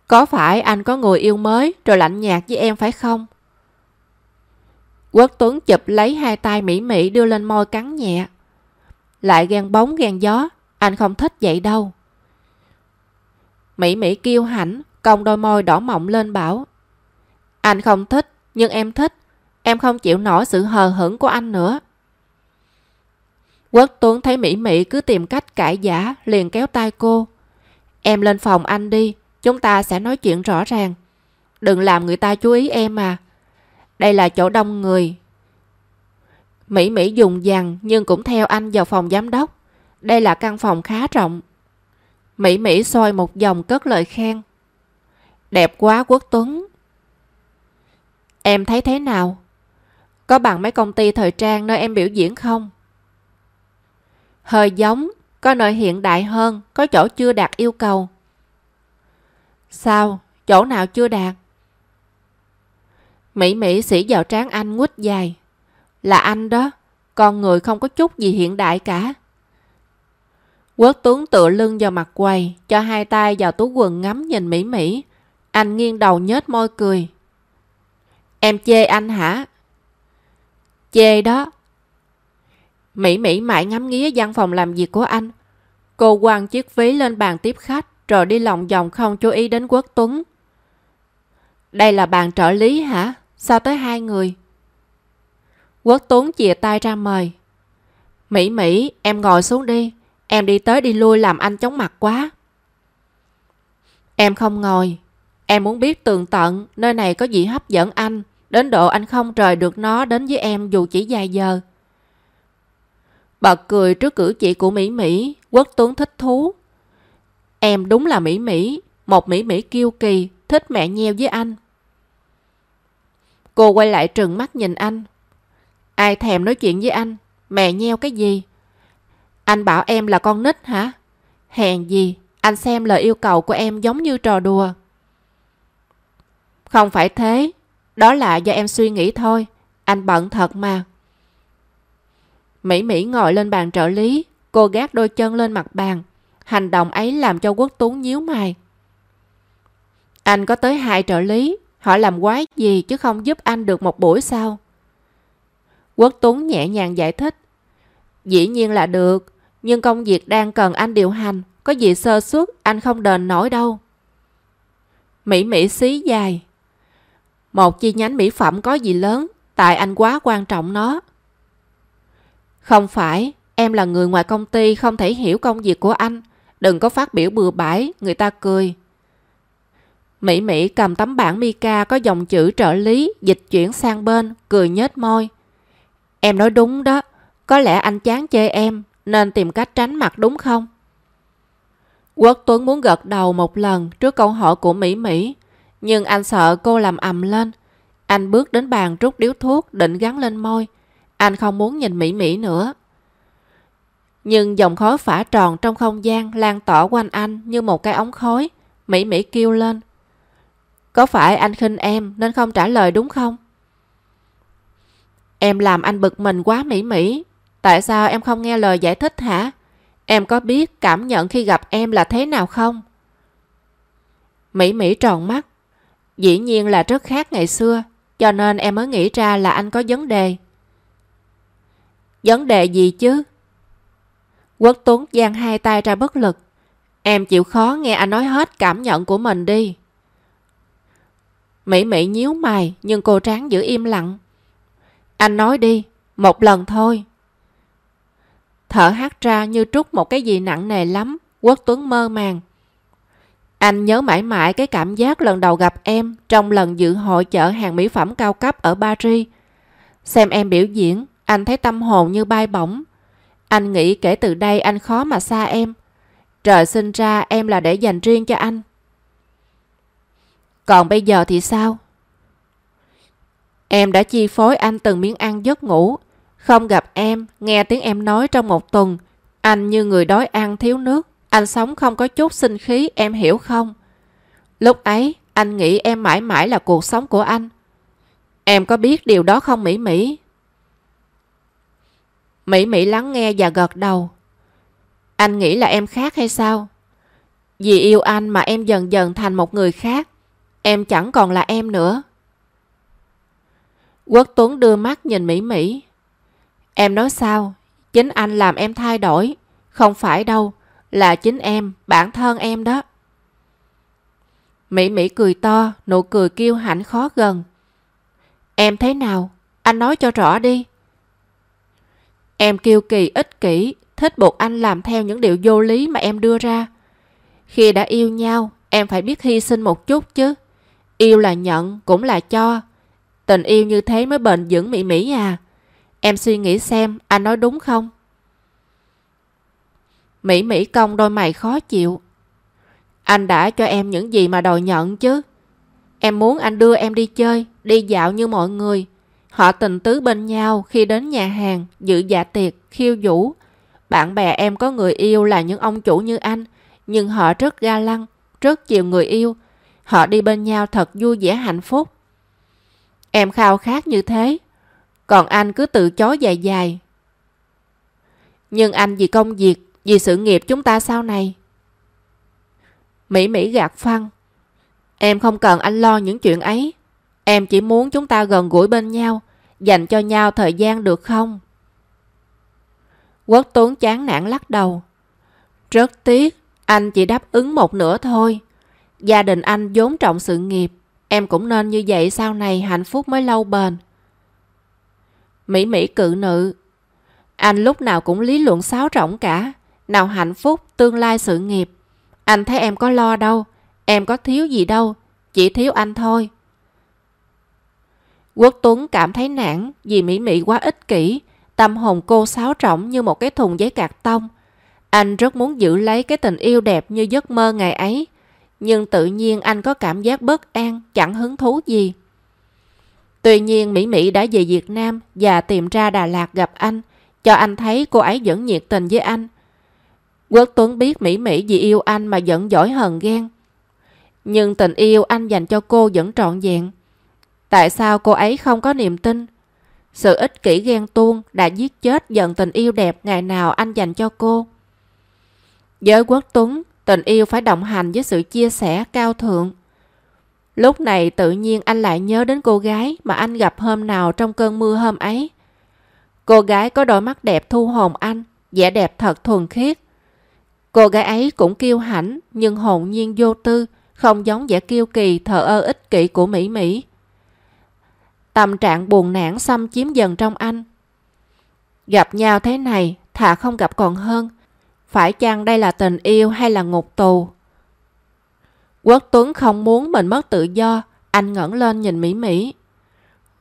Có phải anh có người yêu mới rồi lạnh nhạt với em phải không? Quốc Tuấn chụp lấy hai tay Mỹ Mỹ đưa lên môi cắn nhẹ. Lại ghen bóng ghen gió, anh không thích vậy đâu. Mỹ Mỹ kêu hãnh, cong đôi môi đỏ mọng lên bảo. Anh không thích, nhưng em thích. Em không chịu nổi sự hờ hững của anh nữa. Quốc Tuấn thấy Mỹ Mỹ cứ tìm cách cãi giả, liền kéo tay cô. Em lên phòng anh đi, chúng ta sẽ nói chuyện rõ ràng. Đừng làm người ta chú ý em à. Đây là chỗ đông người. Mỹ Mỹ dùng dằn nhưng cũng theo anh vào phòng giám đốc. Đây là căn phòng khá rộng. Mỹ Mỹ soi một dòng cất lời khen. Đẹp quá Quốc Tuấn. Em thấy thế nào? Có bằng mấy công ty thời trang nơi em biểu diễn không? Hơi giống, có nơi hiện đại hơn, có chỗ chưa đạt yêu cầu. Sao? Chỗ nào chưa đạt? Mỹ Mỹ xỉ vào trán anh ngút dài. Là anh đó, con người không có chút gì hiện đại cả. Quốc Tuấn tựa lưng vào mặt quầy, cho hai tay vào túi quần ngắm nhìn Mỹ Mỹ. Anh nghiêng đầu nhếch môi cười. Em chê anh hả? Chê đó. Mỹ Mỹ mãi ngắm nghía văn phòng làm việc của anh. Cô quăng chiếc ví lên bàn tiếp khách, rồi đi lòng vòng không chú ý đến Quốc Tuấn. Đây là bàn trợ lý hả? Sao tới hai người? Quốc Tuấn chìa tay ra mời. Mỹ Mỹ, em ngồi xuống đi. Em đi tới đi lui làm anh chóng mặt quá. Em không ngồi. Em muốn biết tường tận, nơi này có gì hấp dẫn anh. Đến độ anh không rời được nó đến với em dù chỉ vài giờ. Bật cười trước cử chỉ của Mỹ Mỹ. Quốc Tuấn thích thú. Em đúng là Mỹ Mỹ. Một Mỹ Mỹ kiêu kỳ. Thích mẹ nheo với anh. Cô quay lại trừng mắt nhìn anh. Ai thèm nói chuyện với anh. Mẹ nheo cái gì? Anh bảo em là con nít hả? Hèn gì, anh xem lời yêu cầu của em giống như trò đùa. Không phải thế, đó là do em suy nghĩ thôi. Anh bận thật mà. Mỹ Mỹ ngồi lên bàn trợ lý, cô gác đôi chân lên mặt bàn. Hành động ấy làm cho Quốc Tuấn nhíu mày. Anh có tới hai trợ lý, họ làm quái gì chứ không giúp anh được một buổi sao? Quốc Tuấn nhẹ nhàng giải thích. Dĩ nhiên là được, nhưng công việc đang cần anh điều hành, có gì sơ suất anh không đền nổi đâu. Mỹ Mỹ xí dài. Một chi nhánh mỹ phẩm có gì lớn, tại anh quá quan trọng nó. Không phải, em là người ngoài công ty không thể hiểu công việc của anh. Đừng có phát biểu bừa bãi, người ta cười. Mỹ Mỹ cầm tấm bảng Mika có dòng chữ trợ lý, dịch chuyển sang bên, cười nhếch môi. Em nói đúng đó, có lẽ anh chán chê em, nên tìm cách tránh mặt đúng không? Quốc Tuấn muốn gật đầu một lần trước câu hỏi của Mỹ Mỹ, nhưng anh sợ cô làm ầm lên. Anh bước đến bàn rút điếu thuốc định gắn lên môi. Anh không muốn nhìn Mỹ Mỹ nữa. Nhưng dòng khói phả tròn trong không gian lan tỏa quanh anh như một cái ống khói. Mỹ Mỹ kêu lên. Có phải anh khinh em nên không trả lời đúng không? Em làm anh bực mình quá Mỹ Mỹ. Tại sao em không nghe lời giải thích hả? Em có biết cảm nhận khi gặp em là thế nào không? Mỹ Mỹ tròn mắt. Dĩ nhiên là rất khác ngày xưa, cho nên em mới nghĩ ra là anh có vấn đề. Vấn đề gì chứ? Quốc Tuấn giang hai tay ra bất lực. Em chịu khó nghe anh nói hết cảm nhận của mình đi. Mỹ Mỹ nhíu mày nhưng cô tráng giữ im lặng. Anh nói đi, một lần thôi. Thở hát ra như trút một cái gì nặng nề lắm, Quốc Tuấn mơ màng. Anh nhớ mãi mãi cái cảm giác lần đầu gặp em trong lần dự hội chợ hàng mỹ phẩm cao cấp ở Paris. Xem em biểu diễn, anh thấy tâm hồn như bay bổng. Anh nghĩ kể từ đây anh khó mà xa em. Trời sinh ra em là để dành riêng cho anh. Còn bây giờ thì sao? Em đã chi phối anh từng miếng ăn giấc ngủ. Không gặp em, nghe tiếng em nói trong một tuần. Anh như người đói ăn thiếu nước. Anh sống không có chút sinh khí, em hiểu không? Lúc ấy, anh nghĩ em mãi mãi là cuộc sống của anh. Em có biết điều đó không Mỹ Mỹ? Mỹ Mỹ lắng nghe và gật đầu. Anh nghĩ là em khác hay sao? Vì yêu anh mà em dần dần thành một người khác. Em chẳng còn là em nữa. Quốc Tuấn đưa mắt nhìn Mỹ Mỹ. Em nói sao? Chính anh làm em thay đổi. Không phải đâu. Là chính em, bản thân em đó. Mỹ Mỹ cười to, nụ cười kiêu hãnh khó gần. Em thế nào? Anh nói cho rõ đi. Em kiêu kỳ ích kỷ, thích buộc anh làm theo những điều vô lý mà em đưa ra. Khi đã yêu nhau, em phải biết hy sinh một chút chứ. Yêu là nhận, cũng là cho. Tình yêu như thế mới bền vững Mỹ Mỹ à. Em suy nghĩ xem, anh nói đúng không? Mỹ Mỹ công đôi mày khó chịu. Anh đã cho em những gì mà đòi nhận chứ. Em muốn anh đưa em đi chơi, đi dạo như mọi người. Họ tình tứ bên nhau khi đến nhà hàng, dự dạ tiệc, khiêu vũ. Bạn bè em có người yêu là những ông chủ như anh, nhưng họ rất ga lăng, rất chiều người yêu. Họ đi bên nhau thật vui vẻ hạnh phúc. Em khao khát như thế, còn anh cứ tự chối dài dài. Nhưng anh vì công việc vì sự nghiệp chúng ta sau này. Mỹ Mỹ gạt phăng. Em không cần anh lo những chuyện ấy. Em chỉ muốn chúng ta gần gũi bên nhau, dành cho nhau thời gian được không? Quốc Tuấn chán nản lắc đầu. Rất tiếc, anh chỉ đáp ứng một nửa thôi. Gia đình anh vốn trọng sự nghiệp. Em cũng nên như vậy sau này hạnh phúc mới lâu bền. Mỹ Mỹ cự nữ. Anh lúc nào cũng lý luận sáo rỗng cả. Nào hạnh phúc, tương lai sự nghiệp. Anh thấy em có lo đâu, em có thiếu gì đâu, chỉ thiếu anh thôi. Quốc Tuấn cảm thấy nản vì Mỹ Mỹ quá ích kỷ, tâm hồn cô xáo trọng như một cái thùng giấy cạc tông. Anh rất muốn giữ lấy cái tình yêu đẹp như giấc mơ ngày ấy, nhưng tự nhiên anh có cảm giác bất an, chẳng hứng thú gì. Tuy nhiên Mỹ Mỹ đã về Việt Nam và tìm ra Đà Lạt gặp anh, cho anh thấy cô ấy vẫn nhiệt tình với anh. Quốc Tuấn biết Mỹ Mỹ vì yêu anh mà vẫn giỏi hờn ghen. Nhưng tình yêu anh dành cho cô vẫn trọn vẹn. Tại sao cô ấy không có niềm tin? Sự ích kỷ ghen tuông đã giết chết dần tình yêu đẹp ngày nào anh dành cho cô. Với Quốc Tuấn, tình yêu phải đồng hành với sự chia sẻ cao thượng. Lúc này tự nhiên anh lại nhớ đến cô gái mà anh gặp hôm nào trong cơn mưa hôm ấy. Cô gái có đôi mắt đẹp thu hồn anh, vẻ đẹp thật thuần khiết. Cô gái ấy cũng kiêu hãnh nhưng hồn nhiên vô tư, không giống vẻ kiêu kỳ thờ ơ ích kỷ của Mỹ Mỹ. Tâm trạng buồn nản xâm chiếm dần trong anh. Gặp nhau thế này, thà không gặp còn hơn. Phải chăng đây là tình yêu hay là ngục tù? Quốc Tuấn không muốn mình mất tự do, anh ngẩng lên nhìn Mỹ Mỹ.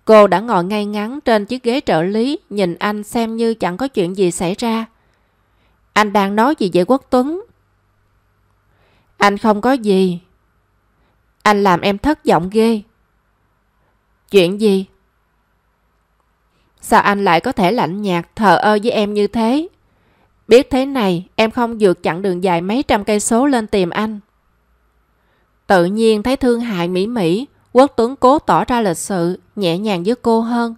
Cô đã ngồi ngay ngắn trên chiếc ghế trợ lý, nhìn anh xem như chẳng có chuyện gì xảy ra. Anh đang nói gì vậy Quốc Tuấn? Anh không có gì. Anh làm em thất vọng ghê. Chuyện gì? Sao anh lại có thể lạnh nhạt thờ ơ với em như thế? Biết thế này, em không vượt chặn đường dài mấy trăm cây số lên tìm anh. Tự nhiên thấy thương hại Mỹ Mỹ, Quốc Tuấn cố tỏ ra lịch sự, nhẹ nhàng với cô hơn.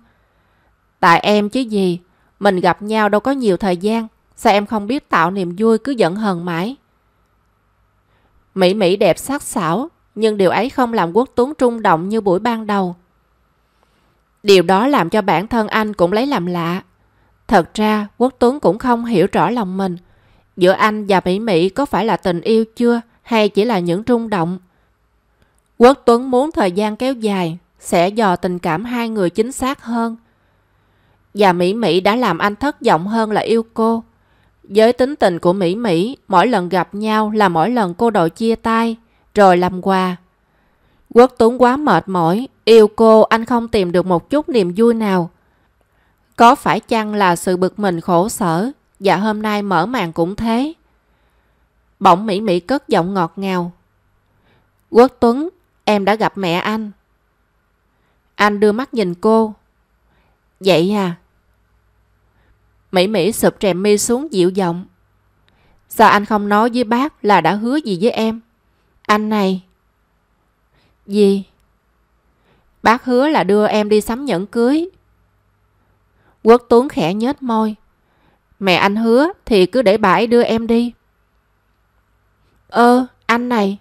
Tại em chứ gì, mình gặp nhau đâu có nhiều thời gian, sao em không biết tạo niềm vui cứ giận hờn mãi. Mỹ Mỹ đẹp sắc sảo, nhưng điều ấy không làm Quốc Tuấn trung động như buổi ban đầu. Điều đó làm cho bản thân anh cũng lấy làm lạ. Thật ra, Quốc Tuấn cũng không hiểu rõ lòng mình. Giữa anh và Mỹ Mỹ có phải là tình yêu chưa hay chỉ là những trung động? Quốc Tuấn muốn thời gian kéo dài, sẽ dò tình cảm hai người chính xác hơn. Và Mỹ Mỹ đã làm anh thất vọng hơn là yêu cô. Với tính tình của Mỹ Mỹ, mỗi lần gặp nhau là mỗi lần cô đòi chia tay, rồi làm quà. Quốc Tuấn quá mệt mỏi, yêu cô anh không tìm được một chút niềm vui nào. Có phải chăng là sự bực mình khổ sở, và hôm nay mở màn cũng thế. Bỗng Mỹ Mỹ cất giọng ngọt ngào. Quốc Tuấn, Em đã gặp mẹ anh. Anh đưa mắt nhìn cô. Vậy à? Mỹ Mỹ sụp trèm mi xuống dịu giọng. Sao anh không nói với bác là đã hứa gì với em? Anh này. Gì? Bác hứa là đưa em đi sắm nhẫn cưới. Quốc Tuấn khẽ nhếch môi. Mẹ anh hứa thì cứ để bà ấy đưa em đi. Ơ, anh này.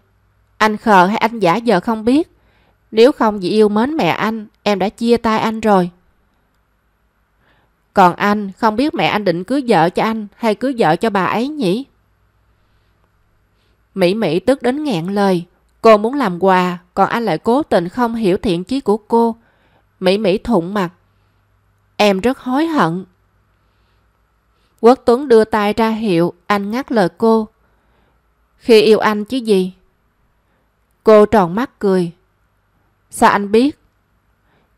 Anh khờ hay anh giả giờ không biết. Nếu không vì yêu mến mẹ anh, em đã chia tay anh rồi. Còn anh không biết mẹ anh định cưới vợ cho anh hay cưới vợ cho bà ấy nhỉ? Mỹ Mỹ tức đến nghẹn lời. Cô muốn làm quà, còn anh lại cố tình không hiểu thiện chí của cô. Mỹ Mỹ thụng mặt. Em rất hối hận. Quốc Tuấn đưa tay ra hiệu, anh ngắt lời cô. Khi yêu anh chứ gì? Cô tròn mắt cười. Sao anh biết?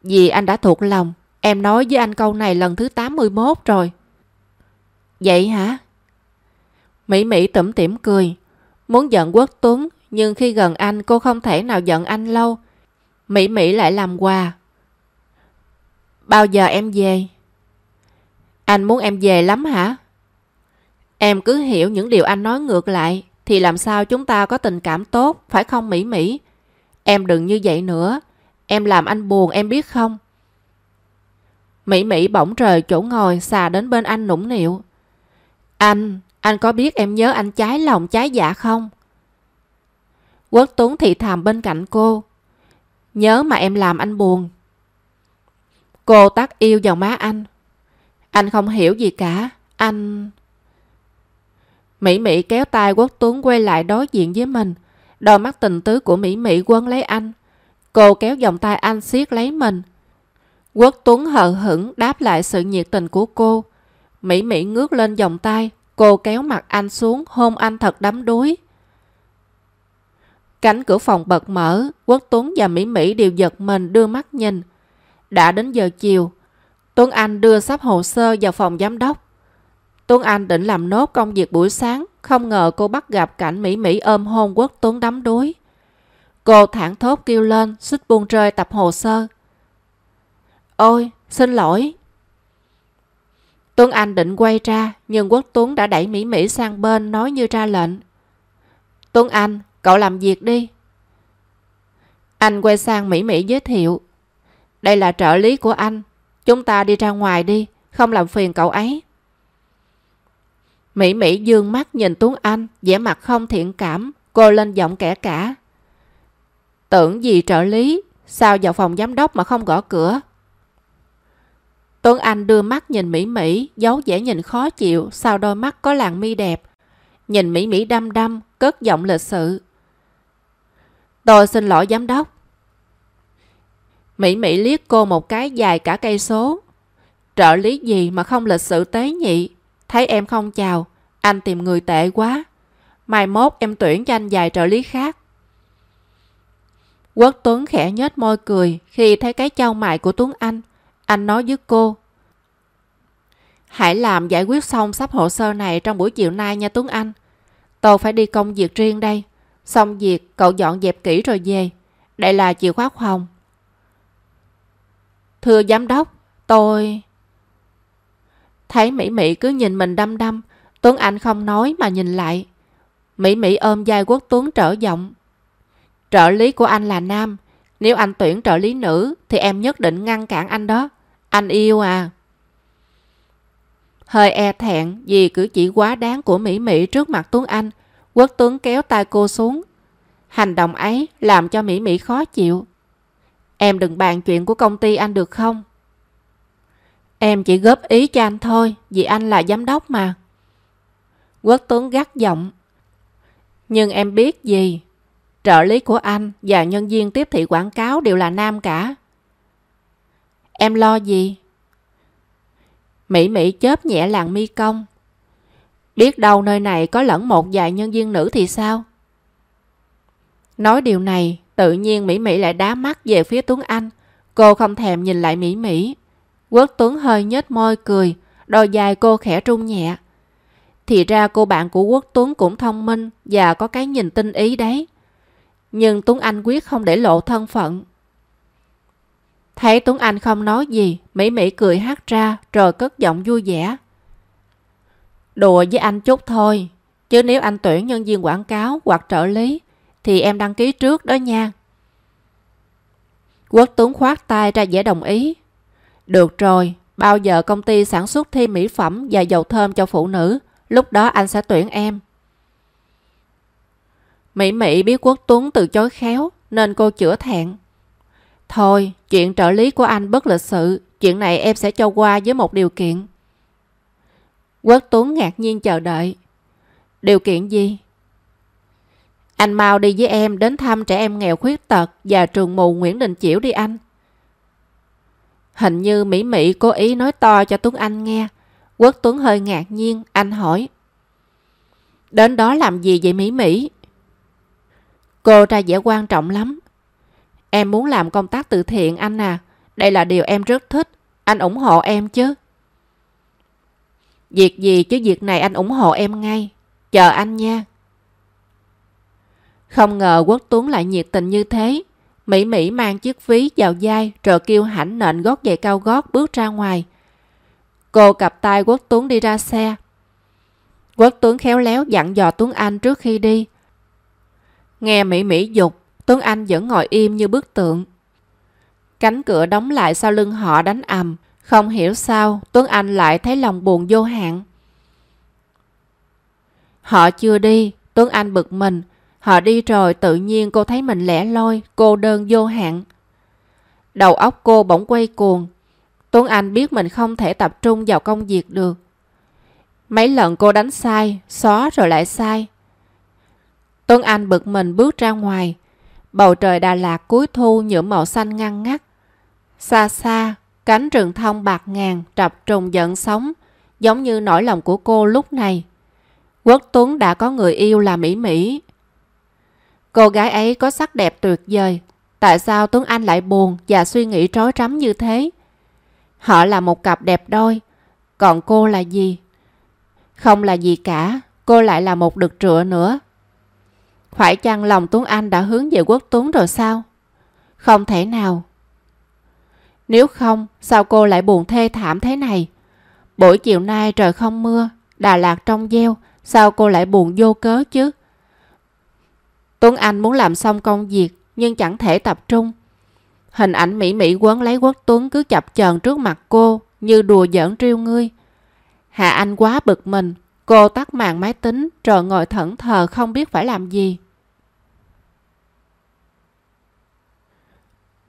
Vì anh đã thuộc lòng. Em nói với anh câu này lần thứ 81 rồi. Vậy hả? Mỹ Mỹ tủm tỉm cười. Muốn giận Quốc Tuấn, nhưng khi gần anh cô không thể nào giận anh lâu. Mỹ Mỹ lại làm quà. Bao giờ em về? Anh muốn em về lắm hả? Em cứ hiểu những điều anh nói ngược lại thì làm sao chúng ta có tình cảm tốt, phải không Mỹ Mỹ? Em đừng như vậy nữa. Em làm anh buồn em biết không? Mỹ Mỹ bỗng rời chỗ ngồi xà đến bên anh nũng nịu. Anh, anh có biết em nhớ anh trái lòng trái dạ không? Quốc Tuấn thì thầm bên cạnh cô. Nhớ mà em làm anh buồn. Cô tắt yêu vào má anh. Anh không hiểu gì cả. Anh... Mỹ Mỹ kéo tay Quốc Tuấn quay lại đối diện với mình. Đôi mắt tình tứ của Mỹ Mỹ quấn lấy anh. Cô kéo vòng tay anh siết lấy mình. Quốc Tuấn hờ hững đáp lại sự nhiệt tình của cô. Mỹ Mỹ ngước lên vòng tay. Cô kéo mặt anh xuống, hôn anh thật đắm đuối. Cánh cửa phòng bật mở. Quốc Tuấn và Mỹ Mỹ đều giật mình đưa mắt nhìn. Đã đến giờ chiều. Tuấn Anh đưa sắp hồ sơ vào phòng giám đốc. Tuấn Anh định làm nốt công việc buổi sáng, không ngờ cô bắt gặp cảnh Mỹ Mỹ ôm hôn Quốc Tuấn đắm đuối. Cô thẳng thốt kêu lên, xích buông rơi tập hồ sơ. Ôi, xin lỗi. Tuấn Anh định quay ra, nhưng Quốc Tuấn đã đẩy Mỹ Mỹ sang bên nói như ra lệnh. Tuấn Anh, cậu làm việc đi. Anh quay sang Mỹ Mỹ giới thiệu. Đây là trợ lý của anh. Chúng ta đi ra ngoài đi, không làm phiền cậu ấy. Mỹ Mỹ dương mắt nhìn Tuấn Anh, vẻ mặt không thiện cảm, cô lên giọng kẻ cả. Tưởng gì trợ lý, sao vào phòng giám đốc mà không gõ cửa? Tuấn Anh đưa mắt nhìn Mỹ Mỹ, giấu vẻ nhìn khó chịu sau đôi mắt có làn mi đẹp. Nhìn Mỹ Mỹ đăm đăm, cất giọng lịch sự. Tôi xin lỗi giám đốc. Mỹ Mỹ liếc cô một cái dài cả cây số. Trợ lý gì mà không lịch sự tế nhị. Thấy em không chào, anh tìm người tệ quá. Mai mốt em tuyển cho anh vài trợ lý khác. Quốc Tuấn khẽ nhếch môi cười khi thấy cái trao mại của Tuấn Anh. Anh nói với cô. Hãy làm giải quyết xong sắp hồ sơ này trong buổi chiều nay nha Tuấn Anh. Tôi phải đi công việc riêng đây. Xong việc cậu dọn dẹp kỹ rồi về. Đây là chìa khóa phòng. Thưa giám đốc, tôi... Thấy Mỹ Mỹ cứ nhìn mình đăm đăm, Tuấn Anh không nói mà nhìn lại. Mỹ Mỹ ôm dai Quốc Tuấn trở giọng. Trợ lý của anh là nam. Nếu anh tuyển trợ lý nữ thì em nhất định ngăn cản anh đó. Anh yêu à. Hơi e thẹn vì cử chỉ quá đáng của Mỹ Mỹ trước mặt Tuấn Anh. Quốc Tuấn kéo tay cô xuống. Hành động ấy làm cho Mỹ Mỹ khó chịu. Em đừng bàn chuyện của công ty anh được không? Em chỉ góp ý cho anh thôi, vì anh là giám đốc mà. Quốc Tuấn gắt giọng. Nhưng em biết gì? Trợ lý của anh và nhân viên tiếp thị quảng cáo đều là nam cả. Em lo gì? Mỹ Mỹ chớp nhẹ làng mi công. Biết đâu nơi này có lẫn một vài nhân viên nữ thì sao? Nói điều này, tự nhiên Mỹ Mỹ lại đá mắt về phía Tuấn Anh. Cô không thèm nhìn lại Mỹ Mỹ. Quốc Tuấn hơi nhếch môi cười, đôi dài cô khẽ trung nhẹ. Thì ra cô bạn của Quốc Tuấn cũng thông minh và có cái nhìn tinh ý đấy. Nhưng Tuấn Anh quyết không để lộ thân phận. Thấy Tuấn Anh không nói gì, Mỹ Mỹ cười hát ra rồi cất giọng vui vẻ. Đùa với anh chút thôi, chứ nếu anh tuyển nhân viên quảng cáo hoặc trợ lý thì em đăng ký trước đó nha. Quốc Tuấn khoát tay ra vẻ đồng ý. Được rồi, bao giờ công ty sản xuất thêm mỹ phẩm và dầu thơm cho phụ nữ, lúc đó anh sẽ tuyển em. Mỹ Mỹ biết Quốc Tuấn từ chối khéo nên cô chữa thẹn. Thôi, chuyện trợ lý của anh bất lịch sự, chuyện này em sẽ cho qua với một điều kiện. Quốc Tuấn ngạc nhiên chờ đợi. Điều kiện gì? Anh mau đi với em đến thăm trẻ em nghèo khuyết tật và trường mù Nguyễn Đình Chiểu đi anh. Hình như Mỹ Mỹ cố ý nói to cho Tuấn Anh nghe. Quốc Tuấn hơi ngạc nhiên, anh hỏi. Đến đó làm gì vậy Mỹ Mỹ? Cô ra vẻ quan trọng lắm. Em muốn làm công tác từ thiện anh à. Đây là điều em rất thích. Anh ủng hộ em chứ. Việc gì chứ việc này anh ủng hộ em ngay. Chờ anh nha. Không ngờ Quốc Tuấn lại nhiệt tình như thế. Mỹ Mỹ mang chiếc ví vào vai rồi kêu hãnh nện gót giày cao gót bước ra ngoài. Cô cặp tay Quốc Tuấn đi ra xe. Quốc Tuấn khéo léo dặn dò Tuấn Anh trước khi đi. Nghe Mỹ Mỹ dục, Tuấn Anh vẫn ngồi im như bức tượng. Cánh cửa đóng lại sau lưng họ đánh ầm. Không hiểu sao Tuấn Anh lại thấy lòng buồn vô hạn. Họ chưa đi, Tuấn Anh bực mình. Họ đi rồi tự nhiên cô thấy mình lẻ loi, cô đơn vô hạn. Đầu óc cô bỗng quay cuồng. Tuấn Anh biết mình không thể tập trung vào công việc được. Mấy lần cô đánh sai, xóa rồi lại sai. Tuấn Anh bực mình bước ra ngoài. Bầu trời Đà Lạt cuối thu nhuộm màu xanh ngăn ngắt. Xa xa, cánh rừng thông bạc ngàn trập trùng giận sóng, giống như nỗi lòng của cô lúc này. Quốc Tuấn đã có người yêu là Mỹ Mỹ. Cô gái ấy có sắc đẹp tuyệt vời. Tại sao Tuấn Anh lại buồn và suy nghĩ trói rắm như thế? Họ là một cặp đẹp đôi. Còn cô là gì? Không là gì cả. Cô lại là một đực trựa nữa. Phải chăng lòng Tuấn Anh đã hướng về quốc Tuấn rồi sao? Không thể nào. Nếu không, sao cô lại buồn thê thảm thế này? Buổi chiều nay trời không mưa, Đà Lạt trong gieo, sao cô lại buồn vô cớ chứ? Tuấn Anh muốn làm xong công việc nhưng chẳng thể tập trung. Hình ảnh Mỹ Mỹ quấn lấy Quốc Tuấn cứ chập chờn trước mặt cô như đùa giỡn triêu ngươi. Hạ Anh quá bực mình, cô tắt màn máy tính rồi ngồi thẫn thờ không biết phải làm gì.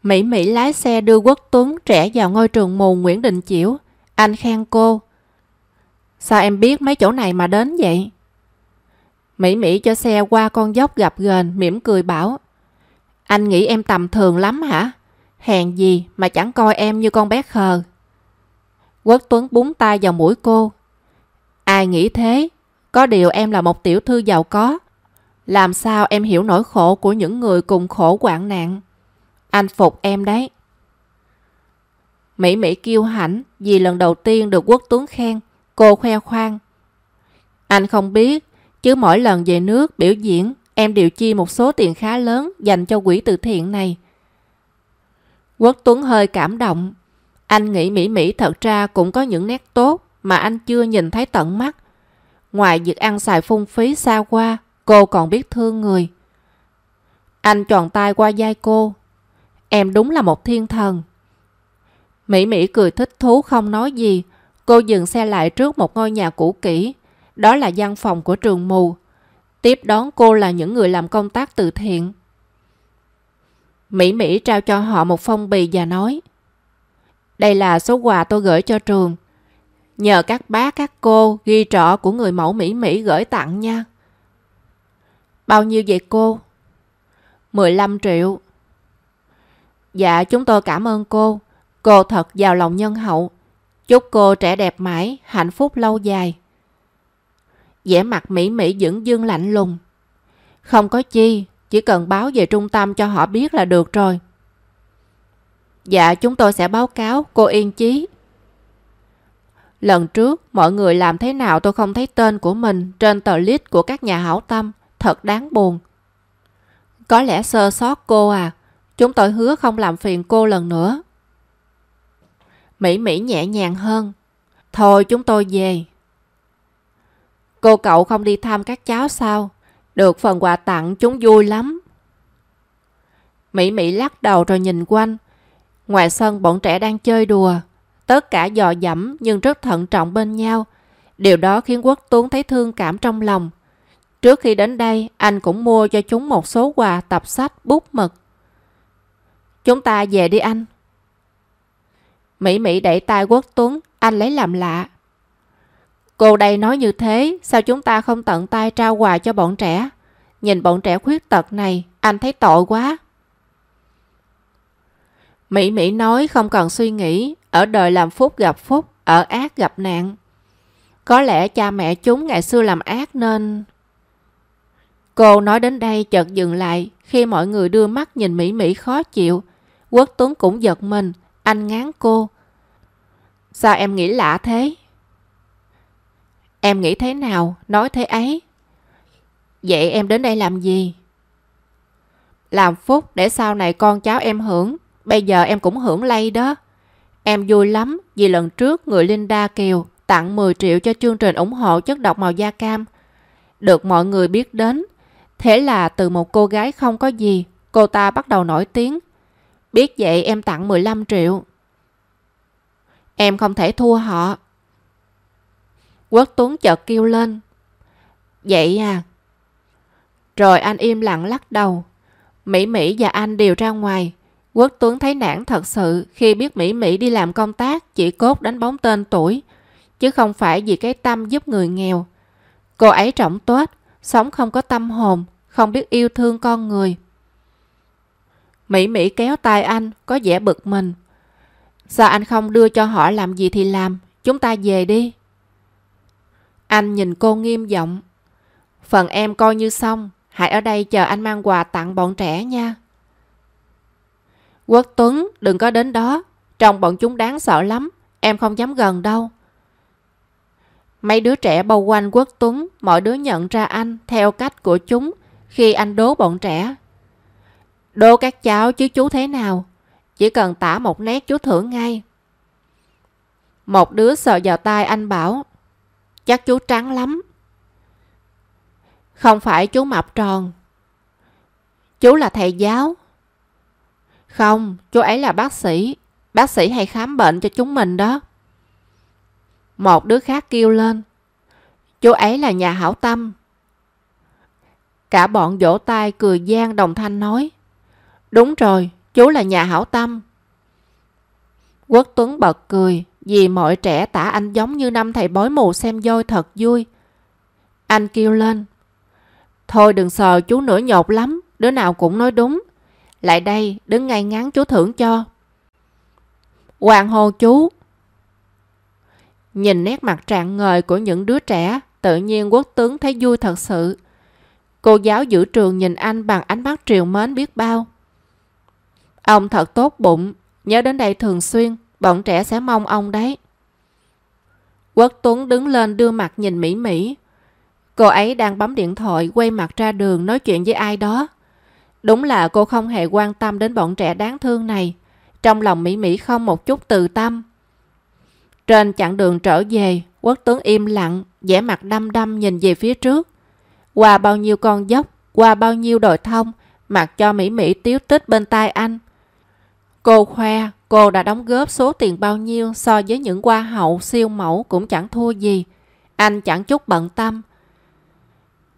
Mỹ Mỹ lái xe đưa Quốc Tuấn trẻ vào ngôi trường mù Nguyễn Đình Chiểu. Anh khen cô. Sao em biết mấy chỗ này mà đến vậy? Mỹ Mỹ cho xe qua con dốc gặp gền, mỉm cười bảo. Anh nghĩ em tầm thường lắm hả? Hèn gì mà chẳng coi em như con bé khờ. Quốc Tuấn búng tay vào mũi cô. Ai nghĩ thế? Có điều em là một tiểu thư giàu có. Làm sao em hiểu nỗi khổ của những người cùng khổ hoạn nạn? Anh phục em đấy. Mỹ Mỹ kiêu hãnh vì lần đầu tiên được Quốc Tuấn khen. Cô khoe khoang. Anh không biết, chứ mỗi lần về nước biểu diễn, em đều chi một số tiền khá lớn dành cho quỹ từ thiện này. Quốc Tuấn hơi cảm động. Anh nghĩ Mỹ Mỹ thật ra cũng có những nét tốt mà anh chưa nhìn thấy tận mắt. Ngoài việc ăn xài phung phí xa qua, cô còn biết thương người. Anh tròn tay qua vai cô. Em đúng là một thiên thần. Mỹ Mỹ cười thích thú không nói gì. Cô dừng xe lại trước một ngôi nhà cũ kỹ. Đó là văn phòng của trường mù. Tiếp đón cô là những người làm công tác từ thiện. Mỹ Mỹ trao cho họ một phong bì và nói Đây là số quà tôi gửi cho trường. Nhờ các bác các cô ghi trọ của người mẫu Mỹ Mỹ gửi tặng nha. Bao nhiêu vậy cô? 15 triệu. Dạ chúng tôi cảm ơn cô. Cô thật giàu lòng nhân hậu. Chúc cô trẻ đẹp mãi, hạnh phúc lâu dài vẻ mặt Mỹ Mỹ dững dưng lạnh lùng. Không có chi, chỉ cần báo về trung tâm cho họ biết là được rồi. Dạ chúng tôi sẽ báo cáo, cô yên chí. Lần trước, mọi người làm thế nào tôi không thấy tên của mình trên tờ list của các nhà hảo tâm. Thật đáng buồn. Có lẽ sơ sót cô à. Chúng tôi hứa không làm phiền cô lần nữa. Mỹ Mỹ nhẹ nhàng hơn. Thôi chúng tôi về. Cô cậu không đi thăm các cháu sao? Được phần quà tặng chúng vui lắm. Mỹ Mỹ lắc đầu rồi nhìn quanh. Ngoài sân bọn trẻ đang chơi đùa. Tất cả dò dẫm nhưng rất thận trọng bên nhau. Điều đó khiến Quốc Tuấn thấy thương cảm trong lòng. Trước khi đến đây, anh cũng mua cho chúng một số quà tập sách, bút mực. Chúng ta về đi anh. Mỹ Mỹ đẩy tay Quốc Tuấn, anh lấy làm lạ. Cô đây nói như thế, sao chúng ta không tận tay trao quà cho bọn trẻ? Nhìn bọn trẻ khuyết tật này, anh thấy tội quá. Mỹ Mỹ nói không cần suy nghĩ, ở đời làm phúc gặp phúc, ở ác gặp nạn. Có lẽ cha mẹ chúng ngày xưa làm ác nên... Cô nói đến đây chợt dừng lại khi mọi người đưa mắt nhìn Mỹ Mỹ khó chịu. Quốc Tuấn cũng giật mình, anh ngán cô. Sao em nghĩ lạ thế? Em nghĩ thế nào, nói thế ấy. Vậy em đến đây làm gì? Làm phúc để sau này con cháu em hưởng. Bây giờ em cũng hưởng lây đó. Em vui lắm vì lần trước người Linda Kiều tặng 10 triệu cho chương trình ủng hộ chất độc màu da cam. Được mọi người biết đến. Thế là từ một cô gái không có gì, cô ta bắt đầu nổi tiếng. Biết vậy em tặng 15 triệu. Em không thể thua họ. Quốc Tuấn chợt kêu lên. Vậy à? Rồi anh im lặng lắc đầu. Mỹ Mỹ và anh đều ra ngoài. Quốc Tuấn thấy nản thật sự khi biết Mỹ Mỹ đi làm công tác chỉ cốt đánh bóng tên tuổi, chứ không phải vì cái tâm giúp người nghèo. Cô ấy trọng tốt, sống không có tâm hồn, không biết yêu thương con người. Mỹ Mỹ kéo tay anh, có vẻ bực mình. Sao anh không đưa cho họ làm gì thì làm, chúng ta về đi. Anh nhìn cô nghiêm giọng. Phần em coi như xong, hãy ở đây chờ anh mang quà tặng bọn trẻ nha. Quốc Tuấn, đừng có đến đó. Trong bọn chúng đáng sợ lắm, em không dám gần đâu. Mấy đứa trẻ bao quanh Quốc Tuấn, mọi đứa nhận ra anh theo cách của chúng khi anh đố bọn trẻ. Đố các cháu chứ chú thế nào? Chỉ cần tả một nét chú thưởng ngay. Một đứa sờ vào tay anh bảo Chắc chú trắng lắm. Không phải chú mập tròn. Chú là thầy giáo. Không, chú ấy là bác sĩ. Bác sĩ hay khám bệnh cho chúng mình đó. Một đứa khác kêu lên. Chú ấy là nhà hảo tâm. Cả bọn vỗ tay cười gian đồng thanh nói. Đúng rồi, chú là nhà hảo tâm. Quốc Tuấn bật cười vì mọi trẻ tả anh giống như năm thầy bói mù xem voi thật vui. Anh kêu lên. Thôi đừng sờ chú nữa nhột lắm, đứa nào cũng nói đúng. Lại đây, đứng ngay ngắn chú thưởng cho. Hoàng hồ chú. Nhìn nét mặt trạng ngời của những đứa trẻ, tự nhiên quốc tướng thấy vui thật sự. Cô giáo giữ trường nhìn anh bằng ánh mắt triều mến biết bao. Ông thật tốt bụng, nhớ đến đây thường xuyên, bọn trẻ sẽ mong ông đấy. Quốc Tuấn đứng lên đưa mặt nhìn Mỹ Mỹ. Cô ấy đang bấm điện thoại quay mặt ra đường nói chuyện với ai đó. Đúng là cô không hề quan tâm đến bọn trẻ đáng thương này. Trong lòng Mỹ Mỹ không một chút từ tâm. Trên chặng đường trở về, Quốc Tuấn im lặng, vẻ mặt đăm đăm nhìn về phía trước. Qua bao nhiêu con dốc, qua bao nhiêu đồi thông, mặc cho Mỹ Mỹ tiếu tích bên tai anh. Cô khoe cô đã đóng góp số tiền bao nhiêu so với những hoa hậu siêu mẫu cũng chẳng thua gì. Anh chẳng chút bận tâm.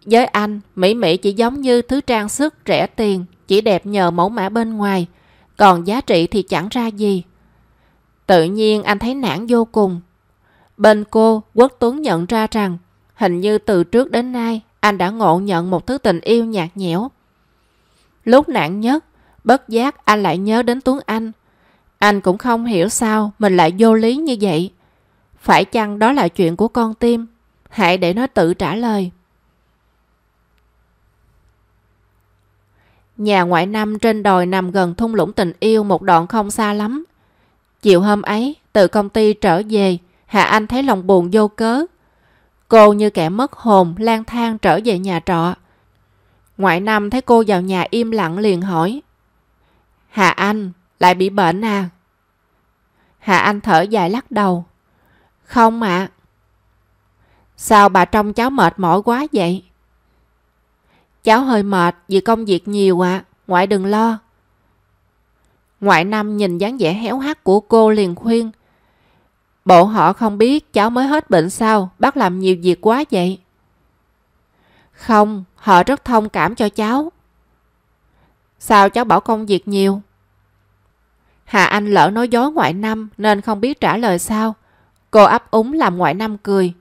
Với anh, Mỹ Mỹ chỉ giống như thứ trang sức rẻ tiền, chỉ đẹp nhờ mẫu mã bên ngoài, còn giá trị thì chẳng ra gì. Tự nhiên anh thấy nản vô cùng. Bên cô, Quốc Tuấn nhận ra rằng hình như từ trước đến nay anh đã ngộ nhận một thứ tình yêu nhạt nhẽo. Lúc nản nhất, Bất giác anh lại nhớ đến Tuấn Anh. Anh cũng không hiểu sao mình lại vô lý như vậy. Phải chăng đó là chuyện của con tim? Hãy để nó tự trả lời. Nhà ngoại năm trên đồi nằm gần thung lũng tình yêu một đoạn không xa lắm. Chiều hôm ấy, từ công ty trở về, Hạ Anh thấy lòng buồn vô cớ. Cô như kẻ mất hồn, lang thang trở về nhà trọ. Ngoại năm thấy cô vào nhà im lặng liền hỏi. Hà Anh, lại bị bệnh à? Hà Anh thở dài lắc đầu. Không ạ. Sao bà trông cháu mệt mỏi quá vậy? Cháu hơi mệt vì công việc nhiều ạ, ngoại đừng lo. Ngoại năm nhìn dáng vẻ héo hắt của cô liền khuyên. Bộ họ không biết cháu mới hết bệnh sao, bác làm nhiều việc quá vậy. Không, họ rất thông cảm cho cháu. Sao cháu bảo công việc nhiều? Hà Anh lỡ nói dối ngoại năm nên không biết trả lời sao. Cô ấp úng làm ngoại năm cười.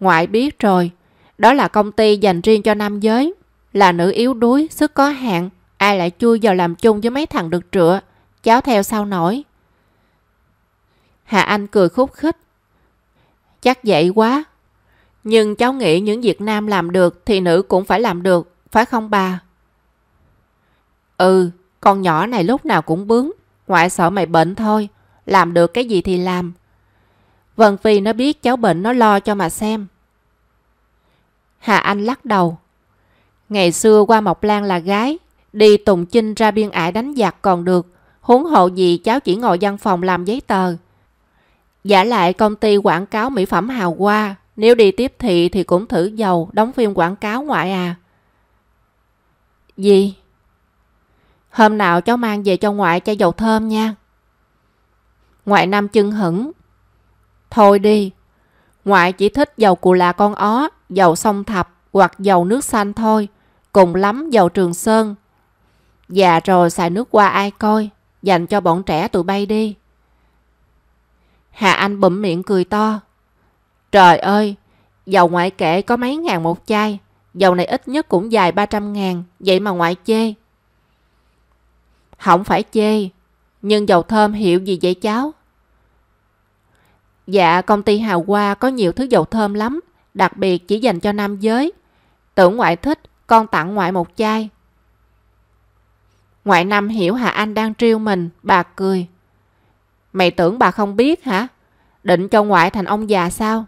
Ngoại biết rồi, đó là công ty dành riêng cho nam giới. Là nữ yếu đuối, sức có hạn, ai lại chui vào làm chung với mấy thằng được trựa. Cháu theo sao nổi. Hà Anh cười khúc khích. Chắc vậy quá. Nhưng cháu nghĩ những việc nam làm được thì nữ cũng phải làm được, phải không bà? Ừ, con nhỏ này lúc nào cũng bướng. Ngoại sợ mày bệnh thôi. Làm được cái gì thì làm. Vân Phi nó biết cháu bệnh nó lo cho mà xem. Hà Anh lắc đầu. Ngày xưa qua Mộc Lan là gái. Đi Tùng Chinh ra biên ải đánh giặc còn được. Huống hộ gì cháu chỉ ngồi văn phòng làm giấy tờ. Giả lại công ty quảng cáo mỹ phẩm hào hoa. Nếu đi tiếp thị thì cũng thử dầu, đóng phim quảng cáo ngoại à. Gì? Hôm nào cháu mang về cho ngoại chai dầu thơm nha. Ngoại Nam chân hững. Thôi đi. Ngoại chỉ thích dầu cù là con ó, dầu sông thập hoặc dầu nước xanh thôi. Cùng lắm dầu trường sơn. Già rồi xài nước qua ai coi. Dành cho bọn trẻ tụi bay đi. Hà Anh bụm miệng cười to. Trời ơi, dầu ngoại kệ có mấy ngàn một chai. Dầu này ít nhất cũng dài 300 ngàn. Vậy mà ngoại chê. Không phải chê, nhưng dầu thơm hiệu gì vậy cháu? Dạ, công ty Hào Hoa có nhiều thứ dầu thơm lắm, đặc biệt chỉ dành cho nam giới. Tưởng ngoại thích, con tặng ngoại một chai. Ngoại năm hiểu Hà Anh đang trêu mình, bà cười. Mày tưởng bà không biết hả? Định cho ngoại thành ông già sao?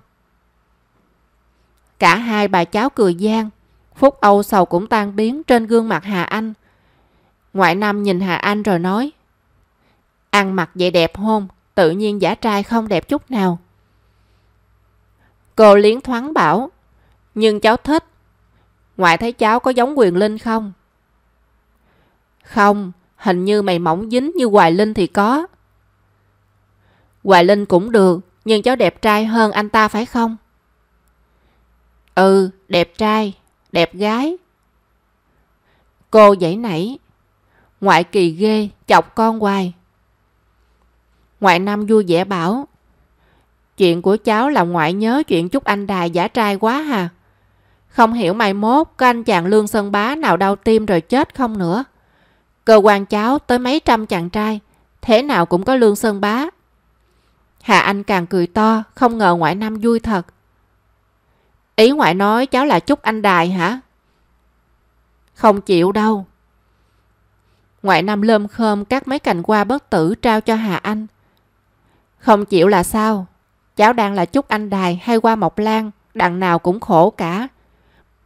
Cả hai bà cháu cười gian. Phúc âu sầu cũng tan biến trên gương mặt Hà Anh. Ngoại Nam nhìn Hà Anh rồi nói Ăn mặc vậy đẹp không? tự nhiên giả trai không đẹp chút nào. Cô liến thoáng bảo, nhưng cháu thích. Ngoại thấy cháu có giống quyền linh không? Không, hình như mày mỏng dính như Hoài Linh thì có. Hoài Linh cũng được, nhưng cháu đẹp trai hơn anh ta phải không? Ừ, đẹp trai, đẹp gái. Cô dãy nảy. Ngoại kỳ ghê, chọc con hoài. Ngoại năm vui vẻ bảo. Chuyện của cháu là ngoại nhớ chuyện chúc anh đài giả trai quá hà. Không hiểu mai mốt có anh chàng lương sơn bá nào đau tim rồi chết không nữa. Cơ quan cháu tới mấy trăm chàng trai, thế nào cũng có lương sơn bá. Hà Anh càng cười to, không ngờ ngoại năm vui thật. Ý ngoại nói cháu là chúc anh đài hả? Không chịu đâu. Ngoại năm lơm khơm các mấy cành hoa bất tử trao cho Hà Anh. Không chịu là sao? Cháu đang là chúc anh đài hay qua mộc lan, đằng nào cũng khổ cả.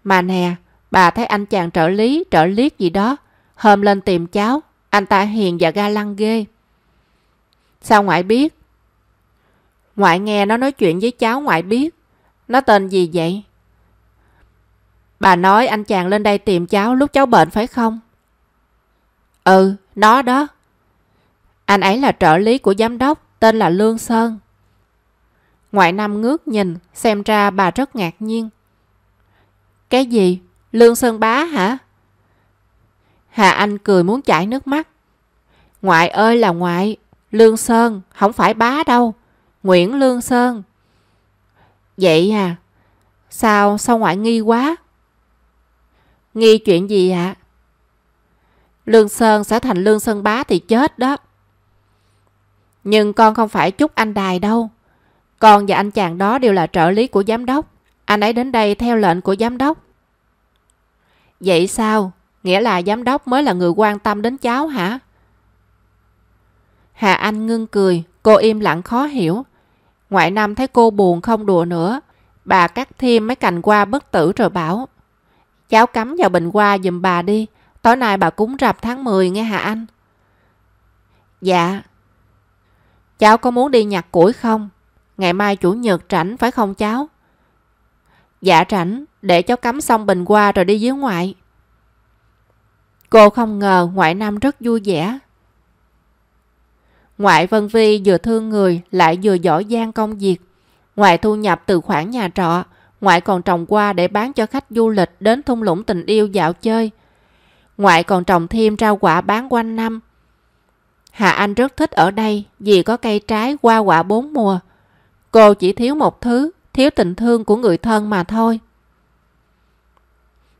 Mà nè, bà thấy anh chàng trợ lý, trợ liếc gì đó, hôm lên tìm cháu, anh ta hiền và ga lăng ghê. Sao ngoại biết? Ngoại nghe nó nói chuyện với cháu ngoại biết. Nó tên gì vậy? Bà nói anh chàng lên đây tìm cháu lúc cháu bệnh phải không? Ừ, nó đó. Anh ấy là trợ lý của giám đốc, tên là Lương Sơn. Ngoại Nam ngước nhìn, xem ra bà rất ngạc nhiên. Cái gì? Lương Sơn bá hả? Hà Anh cười muốn chảy nước mắt. Ngoại ơi là ngoại, Lương Sơn, không phải bá đâu. Nguyễn Lương Sơn. Vậy à? Sao, sao ngoại nghi quá? Nghi chuyện gì ạ? À? Lương Sơn sẽ thành Lương Sơn bá thì chết đó. Nhưng con không phải chúc anh đài đâu. Con và anh chàng đó đều là trợ lý của giám đốc. Anh ấy đến đây theo lệnh của giám đốc. Vậy sao? Nghĩa là giám đốc mới là người quan tâm đến cháu hả? Hà Anh ngưng cười, cô im lặng khó hiểu. Ngoại Nam thấy cô buồn không đùa nữa. Bà cắt thêm mấy cành hoa bất tử rồi bảo. Cháu cắm vào bình hoa giùm bà đi. Tối nay bà cúng rằm tháng 10 nghe Hà Anh. Dạ. Cháu có muốn đi nhặt củi không? Ngày mai chủ nhật rảnh phải không cháu? Dạ rảnh, để cháu cắm xong bình hoa rồi đi dưới ngoại. Cô không ngờ ngoại nam rất vui vẻ. Ngoại Vân Vi vừa thương người lại vừa giỏi giang công việc. Ngoại thu nhập từ khoản nhà trọ, ngoại còn trồng qua để bán cho khách du lịch đến thung lũng tình yêu dạo chơi. Ngoại còn trồng thêm rau quả bán quanh năm. Hà Anh rất thích ở đây vì có cây trái qua quả bốn mùa. Cô chỉ thiếu một thứ, thiếu tình thương của người thân mà thôi.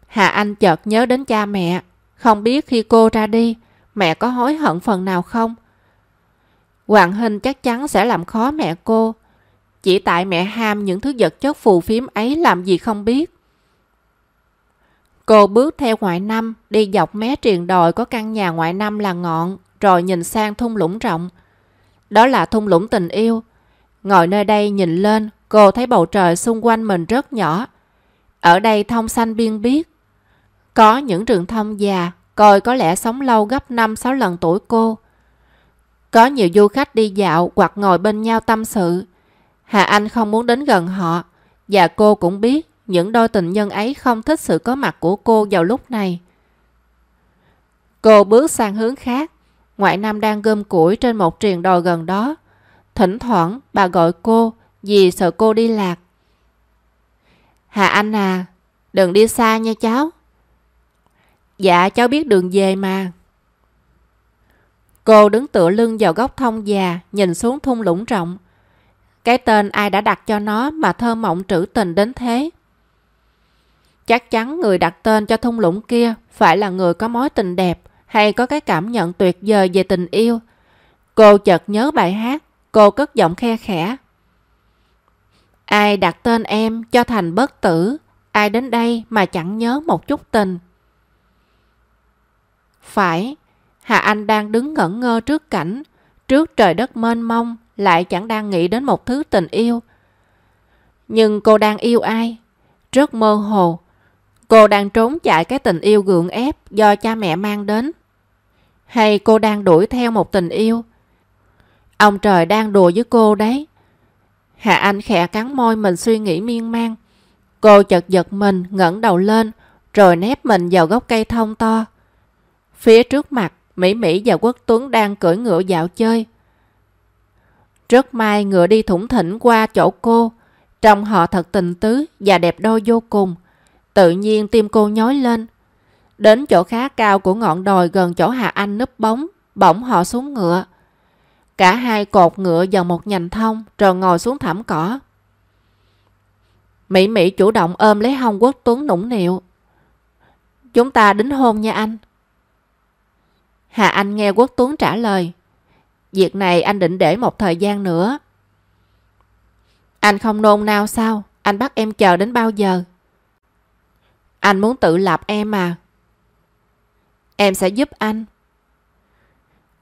Hà Anh chợt nhớ đến cha mẹ. Không biết khi cô ra đi, mẹ có hối hận phần nào không? Hoàng Hình chắc chắn sẽ làm khó mẹ cô. Chỉ tại mẹ ham những thứ vật chất phù phiếm ấy làm gì không biết. Cô bước theo ngoại năm, đi dọc mé triền đồi có căn nhà ngoại năm là ngọn, rồi nhìn sang thung lũng rộng. Đó là thung lũng tình yêu. Ngồi nơi đây nhìn lên, cô thấy bầu trời xung quanh mình rất nhỏ. Ở đây thông xanh biên biếc. Có những rừng thông già, coi có lẽ sống lâu gấp 5-6 lần tuổi cô. Có nhiều du khách đi dạo hoặc ngồi bên nhau tâm sự. Hà Anh không muốn đến gần họ, và cô cũng biết những đôi tình nhân ấy không thích sự có mặt của cô vào lúc này. Cô bước sang hướng khác, ngoại nam đang gom củi trên một triền đồi gần đó. Thỉnh thoảng bà gọi cô vì sợ cô đi lạc. Hà Anh à, đừng đi xa nha cháu. Dạ cháu biết đường về mà. Cô đứng tựa lưng vào góc thông già, nhìn xuống thung lũng rộng. Cái tên ai đã đặt cho nó mà thơ mộng trữ tình đến thế. Chắc chắn người đặt tên cho thung lũng kia phải là người có mối tình đẹp hay có cái cảm nhận tuyệt vời về tình yêu. Cô chợt nhớ bài hát, cô cất giọng khe khẽ. Ai đặt tên em cho thành bất tử, ai đến đây mà chẳng nhớ một chút tình. Phải, Hà Anh đang đứng ngẩn ngơ trước cảnh, trước trời đất mênh mông, lại chẳng đang nghĩ đến một thứ tình yêu. Nhưng cô đang yêu ai? Rất mơ hồ. Cô đang trốn chạy cái tình yêu gượng ép do cha mẹ mang đến. Hay cô đang đuổi theo một tình yêu? Ông trời đang đùa với cô đấy. Hạ Anh khẽ cắn môi mình suy nghĩ miên man. Cô chợt giật mình ngẩng đầu lên rồi nép mình vào gốc cây thông to. Phía trước mặt, Mỹ Mỹ và Quốc Tuấn đang cưỡi ngựa dạo chơi. Rất may ngựa đi thủng thỉnh qua chỗ cô. Trông họ thật tình tứ và đẹp đôi vô cùng. Tự nhiên tim cô nhói lên. Đến chỗ khá cao của ngọn đồi gần chỗ Hà Anh núp bóng, bỗng họ xuống ngựa. Cả hai cột ngựa vào một nhành thông rồi ngồi xuống thảm cỏ. Mỹ Mỹ chủ động ôm lấy hông Quốc Tuấn nũng nịu. Chúng ta đính hôn nha anh. Hà Anh nghe Quốc Tuấn trả lời. Việc này anh định để một thời gian nữa. Anh không nôn nao sao? Anh bắt em chờ đến bao giờ? Anh muốn tự lập em à? Em sẽ giúp anh.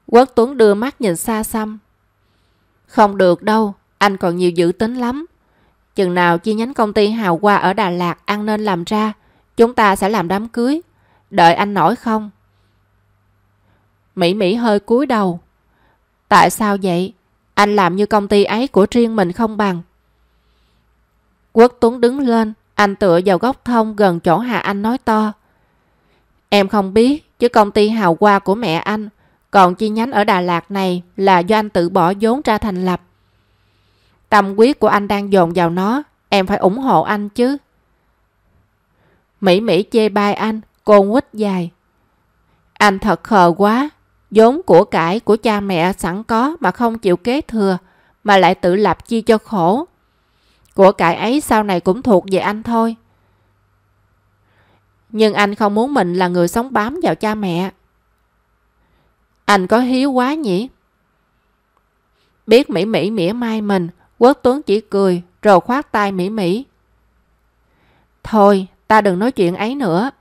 Quốc Tuấn đưa mắt nhìn xa xăm. Không được đâu, anh còn nhiều dự tính lắm. Chừng nào chi nhánh công ty Hào Hoa ở Đà Lạt ăn nên làm ra, chúng ta sẽ làm đám cưới. Đợi anh nổi không? Mỹ Mỹ hơi cúi đầu. Tại sao vậy? Anh làm như công ty ấy của riêng mình không bằng. Quốc Tuấn đứng lên, anh tựa vào góc thông gần chỗ Hà Anh nói to. Em không biết, chứ công ty hào hoa của mẹ anh, còn chi nhánh ở Đà Lạt này là do anh tự bỏ vốn ra thành lập. Tâm quyết của anh đang dồn vào nó, em phải ủng hộ anh chứ. Mỹ Mỹ chê bai anh, cô quýt dài. Anh thật khờ quá, vốn của cải của cha mẹ sẵn có mà không chịu kế thừa, mà lại tự lập chi cho khổ. Của cải ấy sau này cũng thuộc về anh thôi. Nhưng anh không muốn mình là người sống bám vào cha mẹ. Anh có hiếu quá nhỉ? Biết Mỹ Mỹ mỉa mai mình, Quốc Tuấn chỉ cười rồi khoát tay Mỹ Mỹ. Thôi, ta đừng nói chuyện ấy nữa.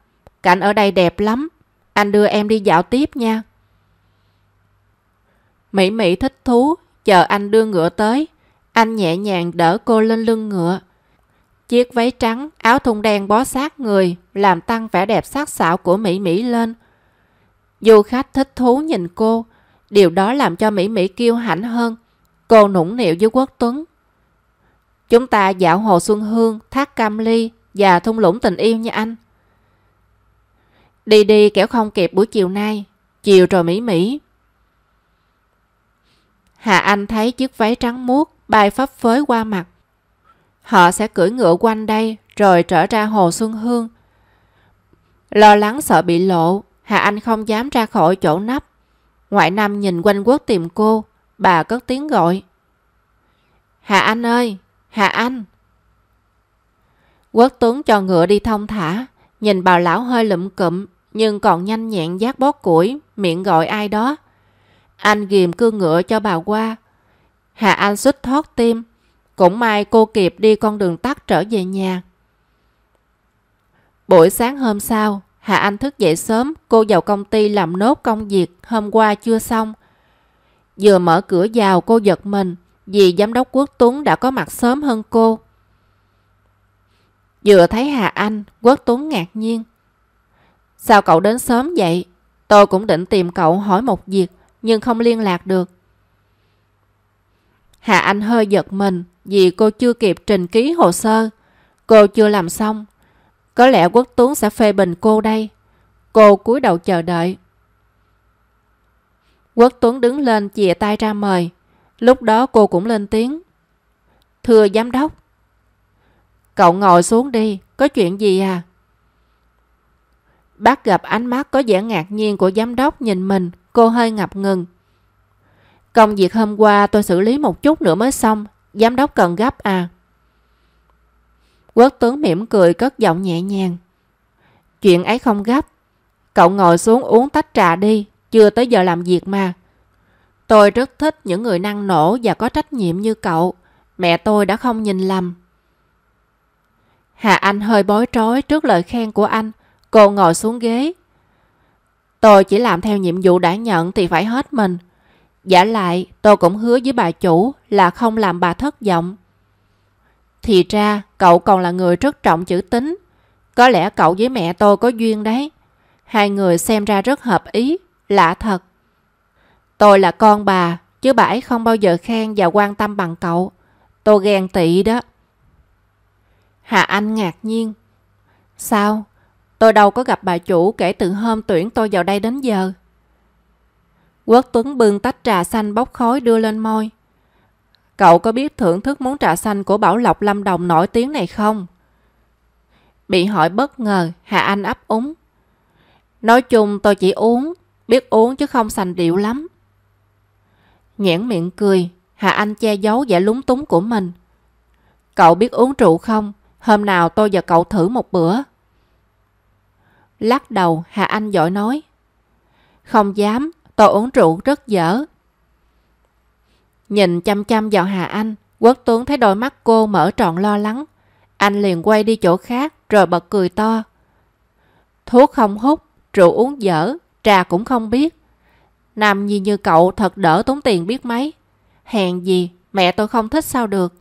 Cảnh ở đây đẹp lắm. Anh đưa em đi dạo tiếp nha. Mỹ Mỹ thích thú, chờ anh đưa ngựa tới. Anh nhẹ nhàng đỡ cô lên lưng ngựa. Chiếc váy trắng, áo thun đen bó sát người, làm tăng vẻ đẹp sắc sảo của Mỹ Mỹ lên. Du khách thích thú nhìn cô, điều đó làm cho Mỹ Mỹ kiêu hãnh hơn. Cô nũng nịu với Quốc Tuấn. Chúng ta dạo Hồ Xuân Hương, Thác Cam Ly và thung lũng tình yêu nha anh. Đi đi kẻo không kịp buổi chiều nay, chiều rồi Mỹ Mỹ. Hà Anh thấy chiếc váy trắng muốt bay phấp phới qua mặt. Họ sẽ cưỡi ngựa quanh đây rồi trở ra Hồ Xuân Hương. Lo lắng sợ bị lộ, Hà Anh không dám ra khỏi chỗ nấp. Ngoại Nam nhìn quanh quốc tìm cô, bà cất tiếng gọi. Hà Anh ơi, Hà Anh. Quốc Tuấn cho ngựa đi thông thả, nhìn bà lão hơi lụm cụm nhưng còn nhanh nhẹn giác bót củi, miệng gọi ai đó. Anh ghiềm cương ngựa cho bà qua. Hà Anh xuất thoát tim, cũng may cô kịp đi con đường tắt trở về nhà. Buổi sáng hôm sau, Hà Anh thức dậy sớm, cô vào công ty làm nốt công việc hôm qua chưa xong. Vừa mở cửa vào cô giật mình vì giám đốc Quốc Tuấn đã có mặt sớm hơn cô. Vừa thấy Hà Anh, Quốc Tuấn ngạc nhiên. Sao cậu đến sớm vậy? Tôi cũng định tìm cậu hỏi một việc nhưng không liên lạc được. Hà Anh hơi giật mình vì cô chưa kịp trình ký hồ sơ. Cô chưa làm xong. Có lẽ Quốc Tuấn sẽ phê bình cô đây. Cô cúi đầu chờ đợi. Quốc Tuấn đứng lên chìa tay ra mời. Lúc đó cô cũng lên tiếng. Thưa giám đốc. Cậu ngồi xuống đi, có chuyện gì à? Bác gặp ánh mắt có vẻ ngạc nhiên của giám đốc nhìn mình, cô hơi ngập ngừng. Công việc hôm qua tôi xử lý một chút nữa mới xong, giám đốc cần gấp à? Quốc tướng mỉm cười cất giọng nhẹ nhàng. Chuyện ấy không gấp. Cậu ngồi xuống uống tách trà đi, chưa tới giờ làm việc mà. Tôi rất thích những người năng nổ và có trách nhiệm như cậu. Mẹ tôi đã không nhìn lầm. Hà Anh hơi bối rối trước lời khen của anh. Cô ngồi xuống ghế. Tôi chỉ làm theo nhiệm vụ đã nhận thì phải hết mình. Giả lại, tôi cũng hứa với bà chủ là không làm bà thất vọng. Thì ra, cậu còn là người rất trọng chữ tính. Có lẽ cậu với mẹ tôi có duyên đấy. Hai người xem ra rất hợp ý, lạ thật. Tôi là con bà, chứ bà ấy không bao giờ khen và quan tâm bằng cậu. Tôi ghen tị đó. Hà Anh ngạc nhiên. Sao? Tôi đâu có gặp bà chủ kể từ hôm tuyển tôi vào đây đến giờ. Quốc Tuấn bưng tách trà xanh bốc khói đưa lên môi. Cậu có biết thưởng thức món trà xanh của Bảo Lộc Lâm Đồng nổi tiếng này không? Bị hỏi bất ngờ, Hà Anh ấp úng. Nói chung tôi chỉ uống, biết uống chứ không sành điệu lắm. Nhãn miệng cười, Hà Anh che giấu vẻ lúng túng của mình. Cậu biết uống rượu không? Hôm nào tôi và cậu thử một bữa. Lắc đầu, Hà Anh dội nói. Không dám, tôi uống rượu rất dở. Nhìn chăm chăm vào Hà Anh, Quốc Tuấn thấy đôi mắt cô mở tròn lo lắng. Anh liền quay đi chỗ khác rồi bật cười to. Thuốc không hút, rượu uống dở, trà cũng không biết. Nam Nhi như cậu thật đỡ tốn tiền biết mấy. Hèn gì, mẹ tôi không thích sao được.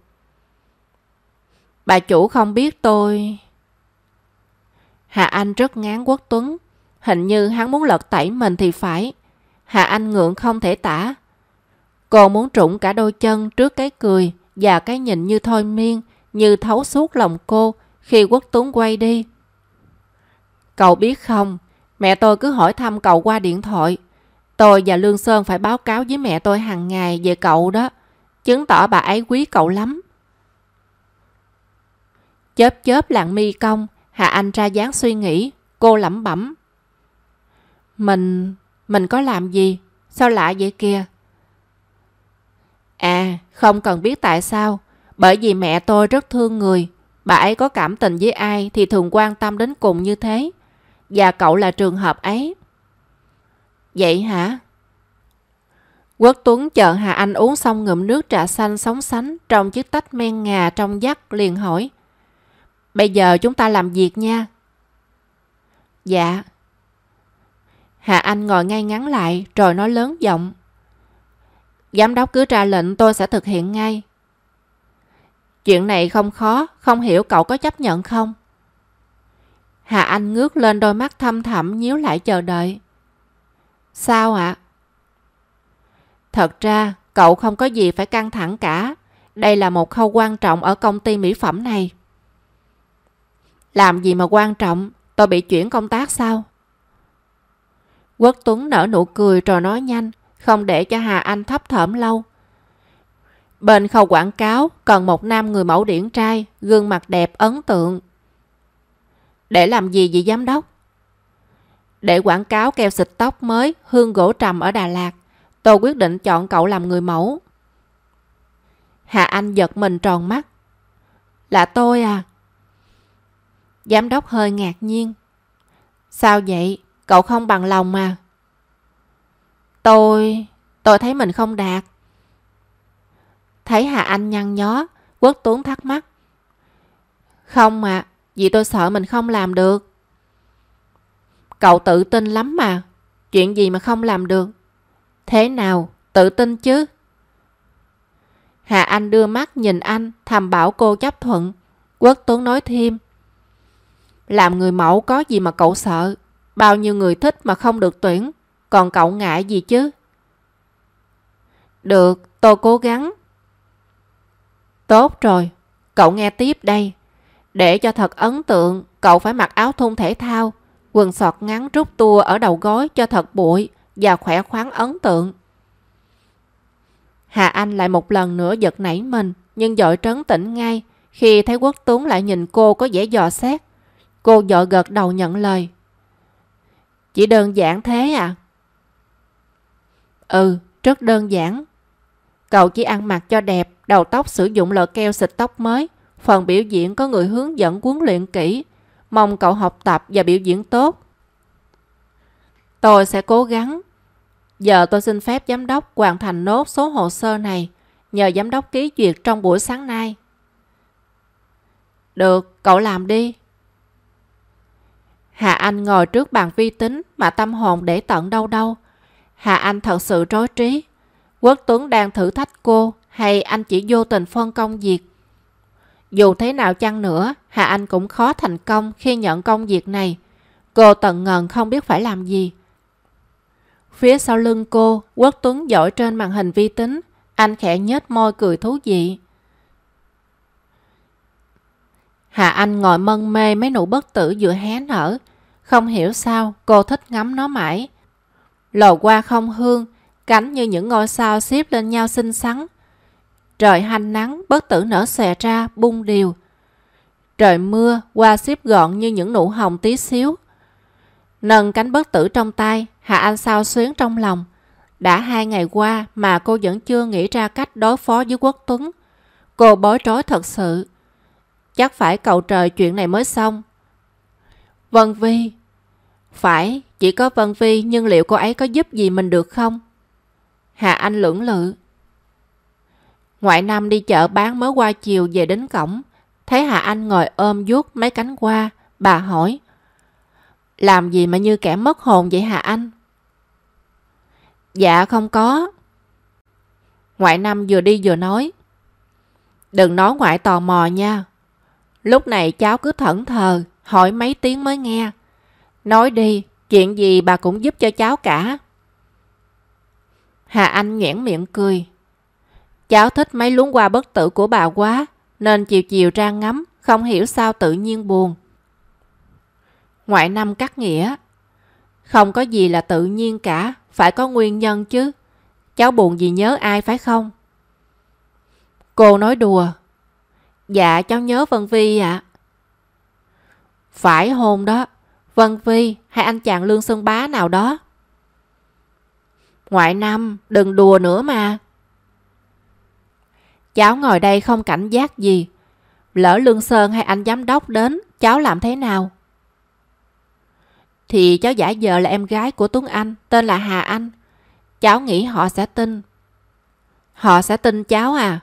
Bà chủ không biết tôi... Hà Anh rất ngán Quốc Tuấn. Hình như hắn muốn lật tẩy mình thì phải. Hà Anh ngượng không thể tả. Cô muốn trụng cả đôi chân trước cái cười và cái nhìn như thôi miên, như thấu suốt lòng cô khi Quốc Tuấn quay đi. Cậu biết không, mẹ tôi cứ hỏi thăm cậu qua điện thoại. Tôi và Lương Sơn phải báo cáo với mẹ tôi hàng ngày về cậu đó, chứng tỏ bà ấy quý cậu lắm. Chớp chớp lạng mi cong, Hạ Anh ra dáng suy nghĩ, cô lẩm bẩm. Mình, mình có làm gì? Sao lạ vậy kìa? À, không cần biết tại sao. Bởi vì mẹ tôi rất thương người. Bà ấy có cảm tình với ai thì thường quan tâm đến cùng như thế. Và cậu là trường hợp ấy. Vậy hả? Quốc Tuấn chờ Hà Anh uống xong ngụm nước trà xanh sóng sánh trong chiếc tách men ngà trong vắt liền hỏi. Bây giờ chúng ta làm việc nha. Dạ. Hà Anh ngồi ngay ngắn lại rồi nói lớn giọng. Giám đốc cứ ra lệnh tôi sẽ thực hiện ngay. Chuyện này không khó, không hiểu cậu có chấp nhận không? Hà Anh ngước lên đôi mắt thâm thẳm nhíu lại chờ đợi. Sao ạ? Thật ra, cậu không có gì phải căng thẳng cả. Đây là một khâu quan trọng ở công ty mỹ phẩm này. Làm gì mà quan trọng, tôi bị chuyển công tác sao? Quốc Tuấn nở nụ cười rồi nói nhanh, không để cho Hà Anh thấp thởm lâu. Bên khâu quảng cáo cần một nam người mẫu điển trai, gương mặt đẹp ấn tượng. Để làm gì vậy giám đốc? Để quảng cáo keo xịt tóc mới hương gỗ trầm ở Đà Lạt, tôi quyết định chọn cậu làm người mẫu. Hà Anh giật mình tròn mắt. Là tôi à? Giám đốc hơi ngạc nhiên. Sao vậy? Cậu không bằng lòng mà. Tôi... tôi thấy mình không đạt. Thấy Hà Anh nhăn nhó, Quốc Tuấn thắc mắc. Không mà, vì tôi sợ mình không làm được. Cậu tự tin lắm mà, chuyện gì mà không làm được. Thế nào, tự tin chứ? Hà Anh đưa mắt nhìn anh, thầm bảo cô chấp thuận. Quốc Tuấn nói thêm. Làm người mẫu có gì mà cậu sợ? Bao nhiêu người thích mà không được tuyển, còn cậu ngại gì chứ? Được, tôi cố gắng. Tốt rồi, cậu nghe tiếp đây. Để cho thật ấn tượng, cậu phải mặc áo thun thể thao, quần sọt ngắn rút tua ở đầu gối cho thật bụi và khỏe khoắn ấn tượng. Hà Anh lại một lần nữa giật nảy mình, nhưng dội trấn tĩnh ngay khi thấy Quốc Tuấn lại nhìn cô có vẻ dò xét. Cô dội gật đầu nhận lời. Chỉ đơn giản thế à? Ừ, rất đơn giản. Cậu chỉ ăn mặc cho đẹp, đầu tóc sử dụng lọ keo xịt tóc mới. Phần biểu diễn có người hướng dẫn huấn luyện kỹ. Mong cậu học tập và biểu diễn tốt. Tôi sẽ cố gắng. Giờ tôi xin phép giám đốc hoàn thành nốt số hồ sơ này. Nhờ giám đốc ký duyệt trong buổi sáng nay. Được, cậu làm đi. Hà Anh ngồi trước bàn vi tính mà tâm hồn để tận đâu đâu. Hà Anh thật sự rối trí. Quốc Tuấn đang thử thách cô hay anh chỉ vô tình phân công việc? Dù thế nào chăng nữa, Hà Anh cũng khó thành công khi nhận công việc này. Cô tận ngần không biết phải làm gì. Phía sau lưng cô, Quốc Tuấn dõi trên màn hình vi tính. Anh khẽ nhếch môi cười thú vị. Hạ Anh ngồi mân mê mấy nụ bất tử giữa hé nở. Không hiểu sao cô thích ngắm nó mãi. Lò qua không hương, cánh như những ngôi sao xếp lên nhau xinh xắn. Trời hanh nắng, bất tử nở xòe ra, bung điều. Trời mưa, qua xếp gọn như những nụ hồng tí xíu. Nâng cánh bất tử trong tay, Hạ Anh sao xuyến trong lòng. Đã hai ngày qua mà cô vẫn chưa nghĩ ra cách đối phó với Quốc Tuấn. Cô bối rối thật sự. Chắc phải cầu trời chuyện này mới xong. Vân Vi. Phải, chỉ có Vân Vi nhưng liệu cô ấy có giúp gì mình được không? Hạ Anh lưỡng lự. Ngoại Nam đi chợ bán mới qua chiều về đến cổng. Thấy Hạ Anh ngồi ôm vuốt mấy cánh hoa. Bà hỏi. Làm gì mà như kẻ mất hồn vậy Hạ Anh? Dạ không có. Ngoại Nam vừa đi vừa nói. Đừng nói ngoại tò mò nha. Lúc này cháu cứ thẫn thờ, hỏi mấy tiếng mới nghe. Nói đi, chuyện gì bà cũng giúp cho cháu cả. Hà Anh nhẽn miệng cười. Cháu thích mấy luống qua bất tử của bà quá, nên chiều chiều ra ngắm, không hiểu sao tự nhiên buồn. Ngoại năm cắt nghĩa. Không có gì là tự nhiên cả, phải có nguyên nhân chứ. Cháu buồn gì nhớ ai phải không? Cô nói đùa. Dạ cháu nhớ Vân Vi ạ. Phải hôm đó, Vân Vi hay anh chàng Lương Sơn Bá nào đó. Ngoại năm, đừng đùa nữa mà. Cháu ngồi đây không cảnh giác gì. Lỡ Lương Sơn hay anh giám đốc đến, cháu làm thế nào? Thì cháu giả vờ là em gái của Tuấn Anh, tên là Hà Anh. Cháu nghĩ họ sẽ tin. Họ sẽ tin cháu à?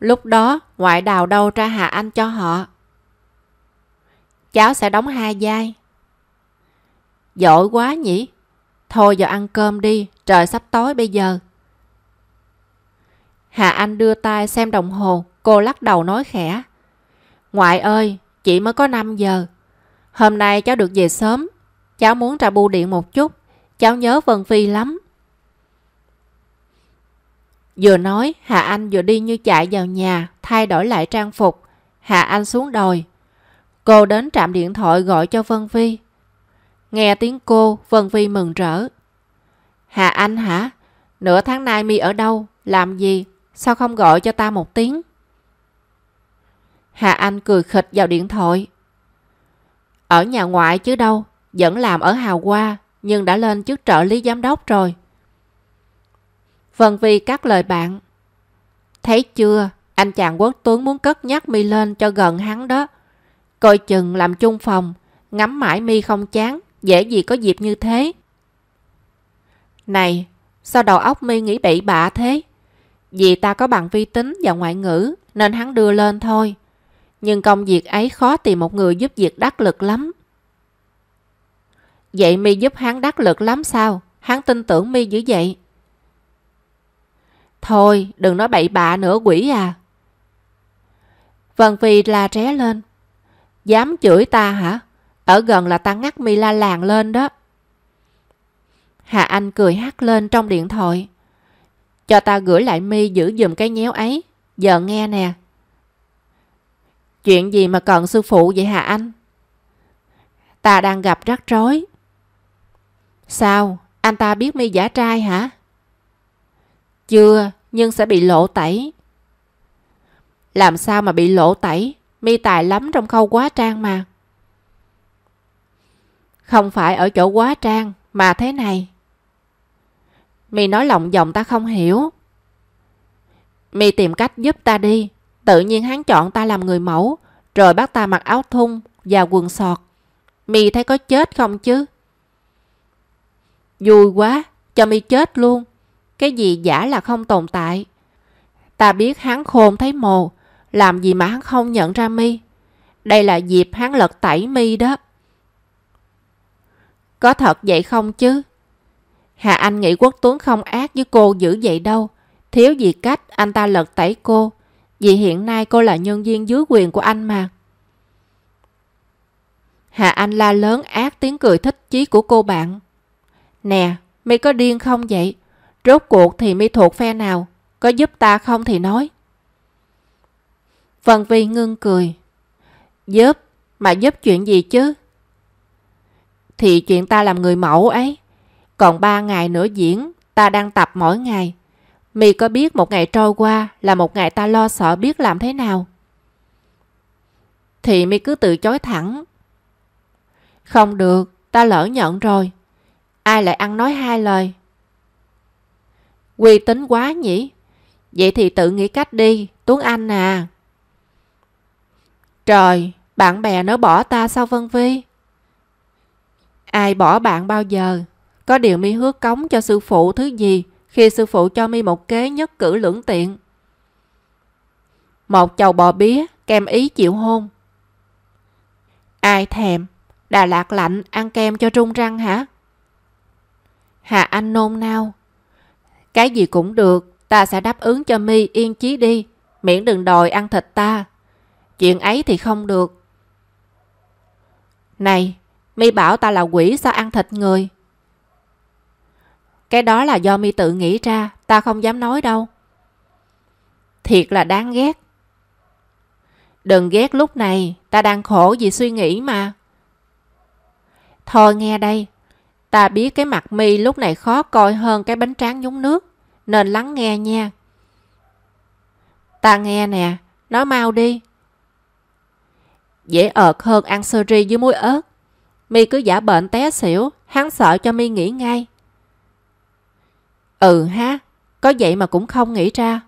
Lúc đó, ngoại đào đâu ra Hà Anh cho họ? Cháu sẽ đóng hai vai. Giỏi quá nhỉ? Thôi giờ ăn cơm đi, trời sắp tối bây giờ. Hà Anh đưa tay xem đồng hồ, cô lắc đầu nói khẽ. Ngoại ơi, chị mới có 5 giờ. Hôm nay cháu được về sớm, cháu muốn ra bưu điện một chút, cháu nhớ Vân Phi lắm. Vừa nói, Hà Anh vừa đi như chạy vào nhà, thay đổi lại trang phục. Hà Anh xuống đồi. Cô đến trạm điện thoại gọi cho Vân Vi Nghe tiếng cô, Vân Vi mừng rỡ. Hà Anh hả? Nửa tháng nay mi ở đâu? Làm gì? Sao không gọi cho ta một tiếng? Hà Anh cười khịch vào điện thoại. Ở nhà ngoại chứ đâu, vẫn làm ở Hào Hoa, nhưng đã lên chức trợ lý giám đốc rồi. Vân Vi cắt lời bạn. Thấy chưa, anh chàng quốc tuấn muốn cất nhắc mi lên cho gần hắn đó. Coi chừng làm chung phòng, ngắm mãi mi không chán, dễ gì có dịp như thế. Này, sao đầu óc mi nghĩ bậy bạ thế? Vì ta có bằng vi tính và ngoại ngữ nên hắn đưa lên thôi. Nhưng công việc ấy khó tìm một người giúp việc đắc lực lắm. Vậy mi giúp hắn đắc lực lắm sao? Hắn tin tưởng mi dữ vậy. Thôi, đừng nói bậy bạ nữa quỷ à. Vân Phi la ré lên. Dám chửi ta hả? Ở gần là ta ngắt mi la làng lên đó. Hà Anh cười hát lên trong điện thoại. Cho ta gửi lại mi giữ giùm cái nhéo ấy. Giờ nghe nè. Chuyện gì mà cần sư phụ vậy Hà Anh? Ta đang gặp rắc rối. Sao? Anh ta biết mi giả trai hả? Chưa, nhưng sẽ bị lộ tẩy. Làm sao mà bị lộ tẩy? Mi tài lắm trong khâu quá trang mà. Không phải ở chỗ quá trang, mà thế này. Mi nói lòng dòng ta không hiểu. Mi tìm cách giúp ta đi. Tự nhiên hắn chọn ta làm người mẫu, rồi bắt ta mặc áo thun và quần sọt. Mi thấy có chết không chứ? Vui quá, cho mi chết luôn. Cái gì giả là không tồn tại. Ta biết hắn khôn thấy mồ, làm gì mà hắn không nhận ra mi. Đây là dịp hắn lật tẩy mi đó. Có thật vậy không chứ? Hà Anh nghĩ Quốc Tuấn không ác với cô dữ vậy đâu. Thiếu gì cách anh ta lật tẩy cô. Vì hiện nay cô là nhân viên dưới quyền của anh mà. Hà Anh la lớn ác tiếng cười thích chí của cô bạn. Nè, mi có điên không vậy? Rốt cuộc thì mi thuộc phe nào? Có giúp ta không thì nói. Vân Vi ngưng cười. Giúp? Mà giúp chuyện gì chứ? Thì chuyện ta làm người mẫu ấy. Còn ba ngày nữa diễn, ta đang tập mỗi ngày. Mi có biết một ngày trôi qua là một ngày ta lo sợ biết làm thế nào? Thì mi cứ từ chối thẳng. Không được, ta lỡ nhận rồi. Ai lại ăn nói hai lời? Quy tính quá nhỉ? Vậy thì tự nghĩ cách đi, Tuấn Anh à. Trời, bạn bè nó bỏ ta sao Vân Vi? Ai bỏ bạn bao giờ? Có điều mi hứa cống cho sư phụ thứ gì khi sư phụ cho mi một kế nhất cử lưỡng tiện? Một chầu bò bía, kem ý chịu hôn. Ai thèm? Đà Lạt lạnh ăn kem cho trung răng hả? Hà Anh nôn nao. Cái gì cũng được, ta sẽ đáp ứng cho mi yên chí đi, miễn đừng đòi ăn thịt ta. Chuyện ấy thì không được. Này, mi bảo ta là quỷ sao ăn thịt người? Cái đó là do mi tự nghĩ ra, ta không dám nói đâu. Thiệt là đáng ghét. Đừng ghét lúc này, ta đang khổ vì suy nghĩ mà. Thôi nghe đây, ta biết cái mặt mi lúc này khó coi hơn cái bánh tráng nhúng nước, nên lắng nghe nha. Ta nghe nè, nói mau đi. Dễ ợt hơn ăn sơ ri với muối ớt. Mi cứ giả bệnh té xỉu, hắn sợ cho mi nghỉ ngay. Ừ ha, có vậy mà cũng không nghĩ ra.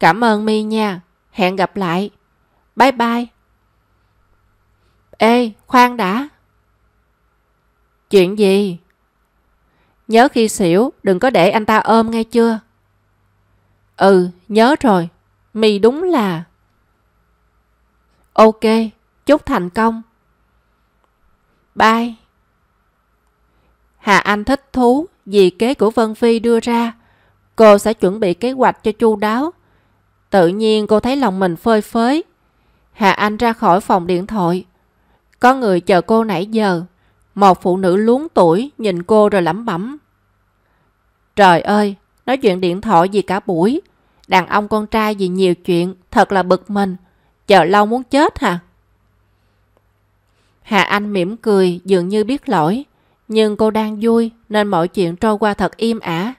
Cảm ơn mi nha, hẹn gặp lại. Bye bye. Ê, khoan đã. Chuyện gì? Nhớ khi xỉu, đừng có để anh ta ôm nghe chưa? Ừ, nhớ rồi. mì đúng là... Ok, chúc thành công. Bye. Hà Anh thích thú vì kế của Vân Phi đưa ra. Cô sẽ chuẩn bị kế hoạch cho chu đáo. Tự nhiên cô thấy lòng mình phơi phới. Hà Anh ra khỏi phòng điện thoại. Có người chờ cô nãy giờ. Một phụ nữ luống tuổi nhìn cô rồi lẩm bẩm. Trời ơi, nói chuyện điện thoại gì cả buổi. Đàn ông con trai gì nhiều chuyện, thật là bực mình. Chờ lâu muốn chết hả? Hà Anh mỉm cười dường như biết lỗi. Nhưng cô đang vui nên mọi chuyện trôi qua thật im ả.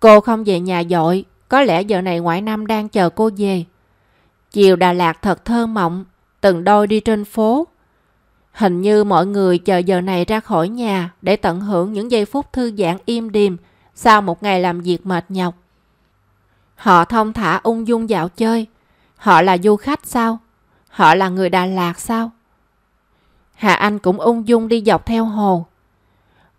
Cô không về nhà dội, có lẽ giờ này ngoại năm đang chờ cô về. Chiều Đà Lạt thật thơ mộng, từng đôi đi trên phố. Hình như mọi người chờ giờ này ra khỏi nhà để tận hưởng những giây phút thư giãn im điềm sau một ngày làm việc mệt nhọc. Họ thông thả ung dung dạo chơi. Họ là du khách sao? Họ là người Đà Lạt sao? Hà Anh cũng ung dung đi dọc theo hồ.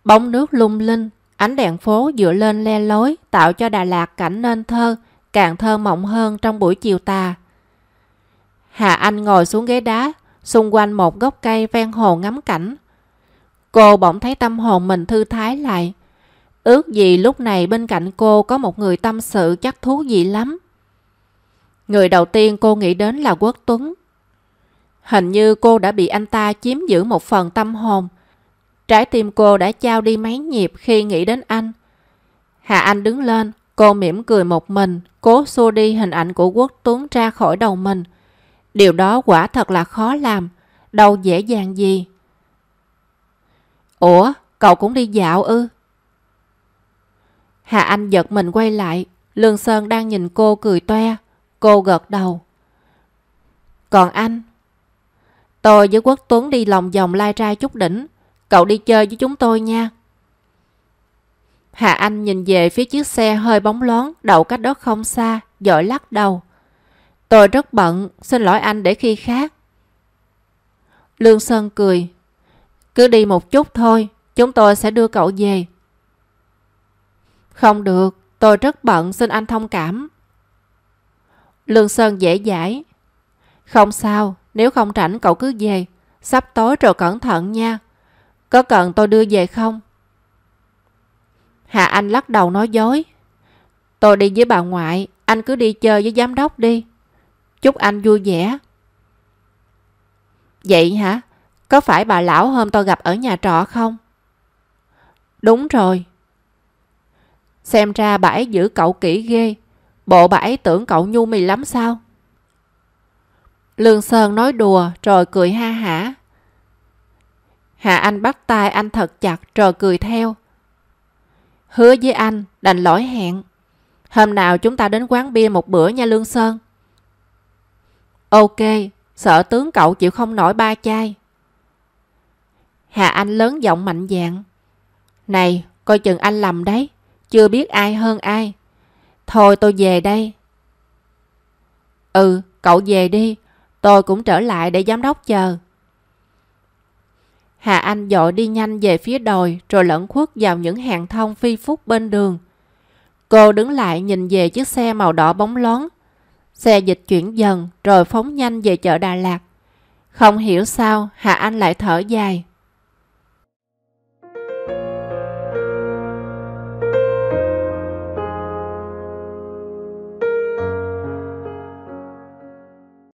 Bóng nước lung linh, ánh đèn phố dựa lên le lối tạo cho Đà Lạt cảnh nên thơ, càng thơ mộng hơn trong buổi chiều tà. Hà Anh ngồi xuống ghế đá, xung quanh một gốc cây ven hồ ngắm cảnh. Cô bỗng thấy tâm hồn mình thư thái lại. Ước gì lúc này bên cạnh cô có một người tâm sự chắc thú vị lắm. Người đầu tiên cô nghĩ đến là Quốc Tuấn. Hình như cô đã bị anh ta chiếm giữ một phần tâm hồn. Trái tim cô đã trao đi mấy nhịp khi nghĩ đến anh. Hà Anh đứng lên, cô mỉm cười một mình, cố xua đi hình ảnh của Quốc Tuấn ra khỏi đầu mình. Điều đó quả thật là khó làm, đâu dễ dàng gì. Ủa, cậu cũng đi dạo ư? Hà Anh giật mình quay lại, Lương Sơn đang nhìn cô cười toe. Cô gật đầu. Còn anh? Tôi với Quốc Tuấn đi lòng vòng lai trai chút đỉnh. Cậu đi chơi với chúng tôi nha. Hà Anh nhìn về phía chiếc xe hơi bóng loáng đậu cách đó không xa, dội lắc đầu. Tôi rất bận, xin lỗi anh để khi khác. Lương Sơn cười. Cứ đi một chút thôi, chúng tôi sẽ đưa cậu về. Không được, tôi rất bận, xin anh thông cảm. Lương Sơn dễ dãi. Không sao, nếu không rảnh cậu cứ về. Sắp tối rồi cẩn thận nha. Có cần tôi đưa về không? Hà Anh lắc đầu nói dối. Tôi đi với bà ngoại, anh cứ đi chơi với giám đốc đi. Chúc anh vui vẻ. Vậy hả? Có phải bà lão hôm tôi gặp ở nhà trọ không? Đúng rồi. Xem ra bà ấy giữ cậu kỹ ghê. Bộ bà ấy tưởng cậu nhu mì lắm sao? Lương Sơn nói đùa rồi cười ha hả. Hạ Anh bắt tay anh thật chặt rồi cười theo. Hứa với anh, đành lỗi hẹn. Hôm nào chúng ta đến quán bia một bữa nha Lương Sơn. Ok, sợ tướng cậu chịu không nổi ba chai. Hà Anh lớn giọng mạnh dạn. Này, coi chừng anh lầm đấy. Chưa biết ai hơn ai. Thôi tôi về đây. Ừ, cậu về đi. Tôi cũng trở lại để giám đốc chờ. Hà Anh dội đi nhanh về phía đồi rồi lẫn khuất vào những hàng thông phi phúc bên đường. Cô đứng lại nhìn về chiếc xe màu đỏ bóng lón. Xe dịch chuyển dần, rồi phóng nhanh về chợ Đà Lạt. Không hiểu sao, Hà Anh lại thở dài.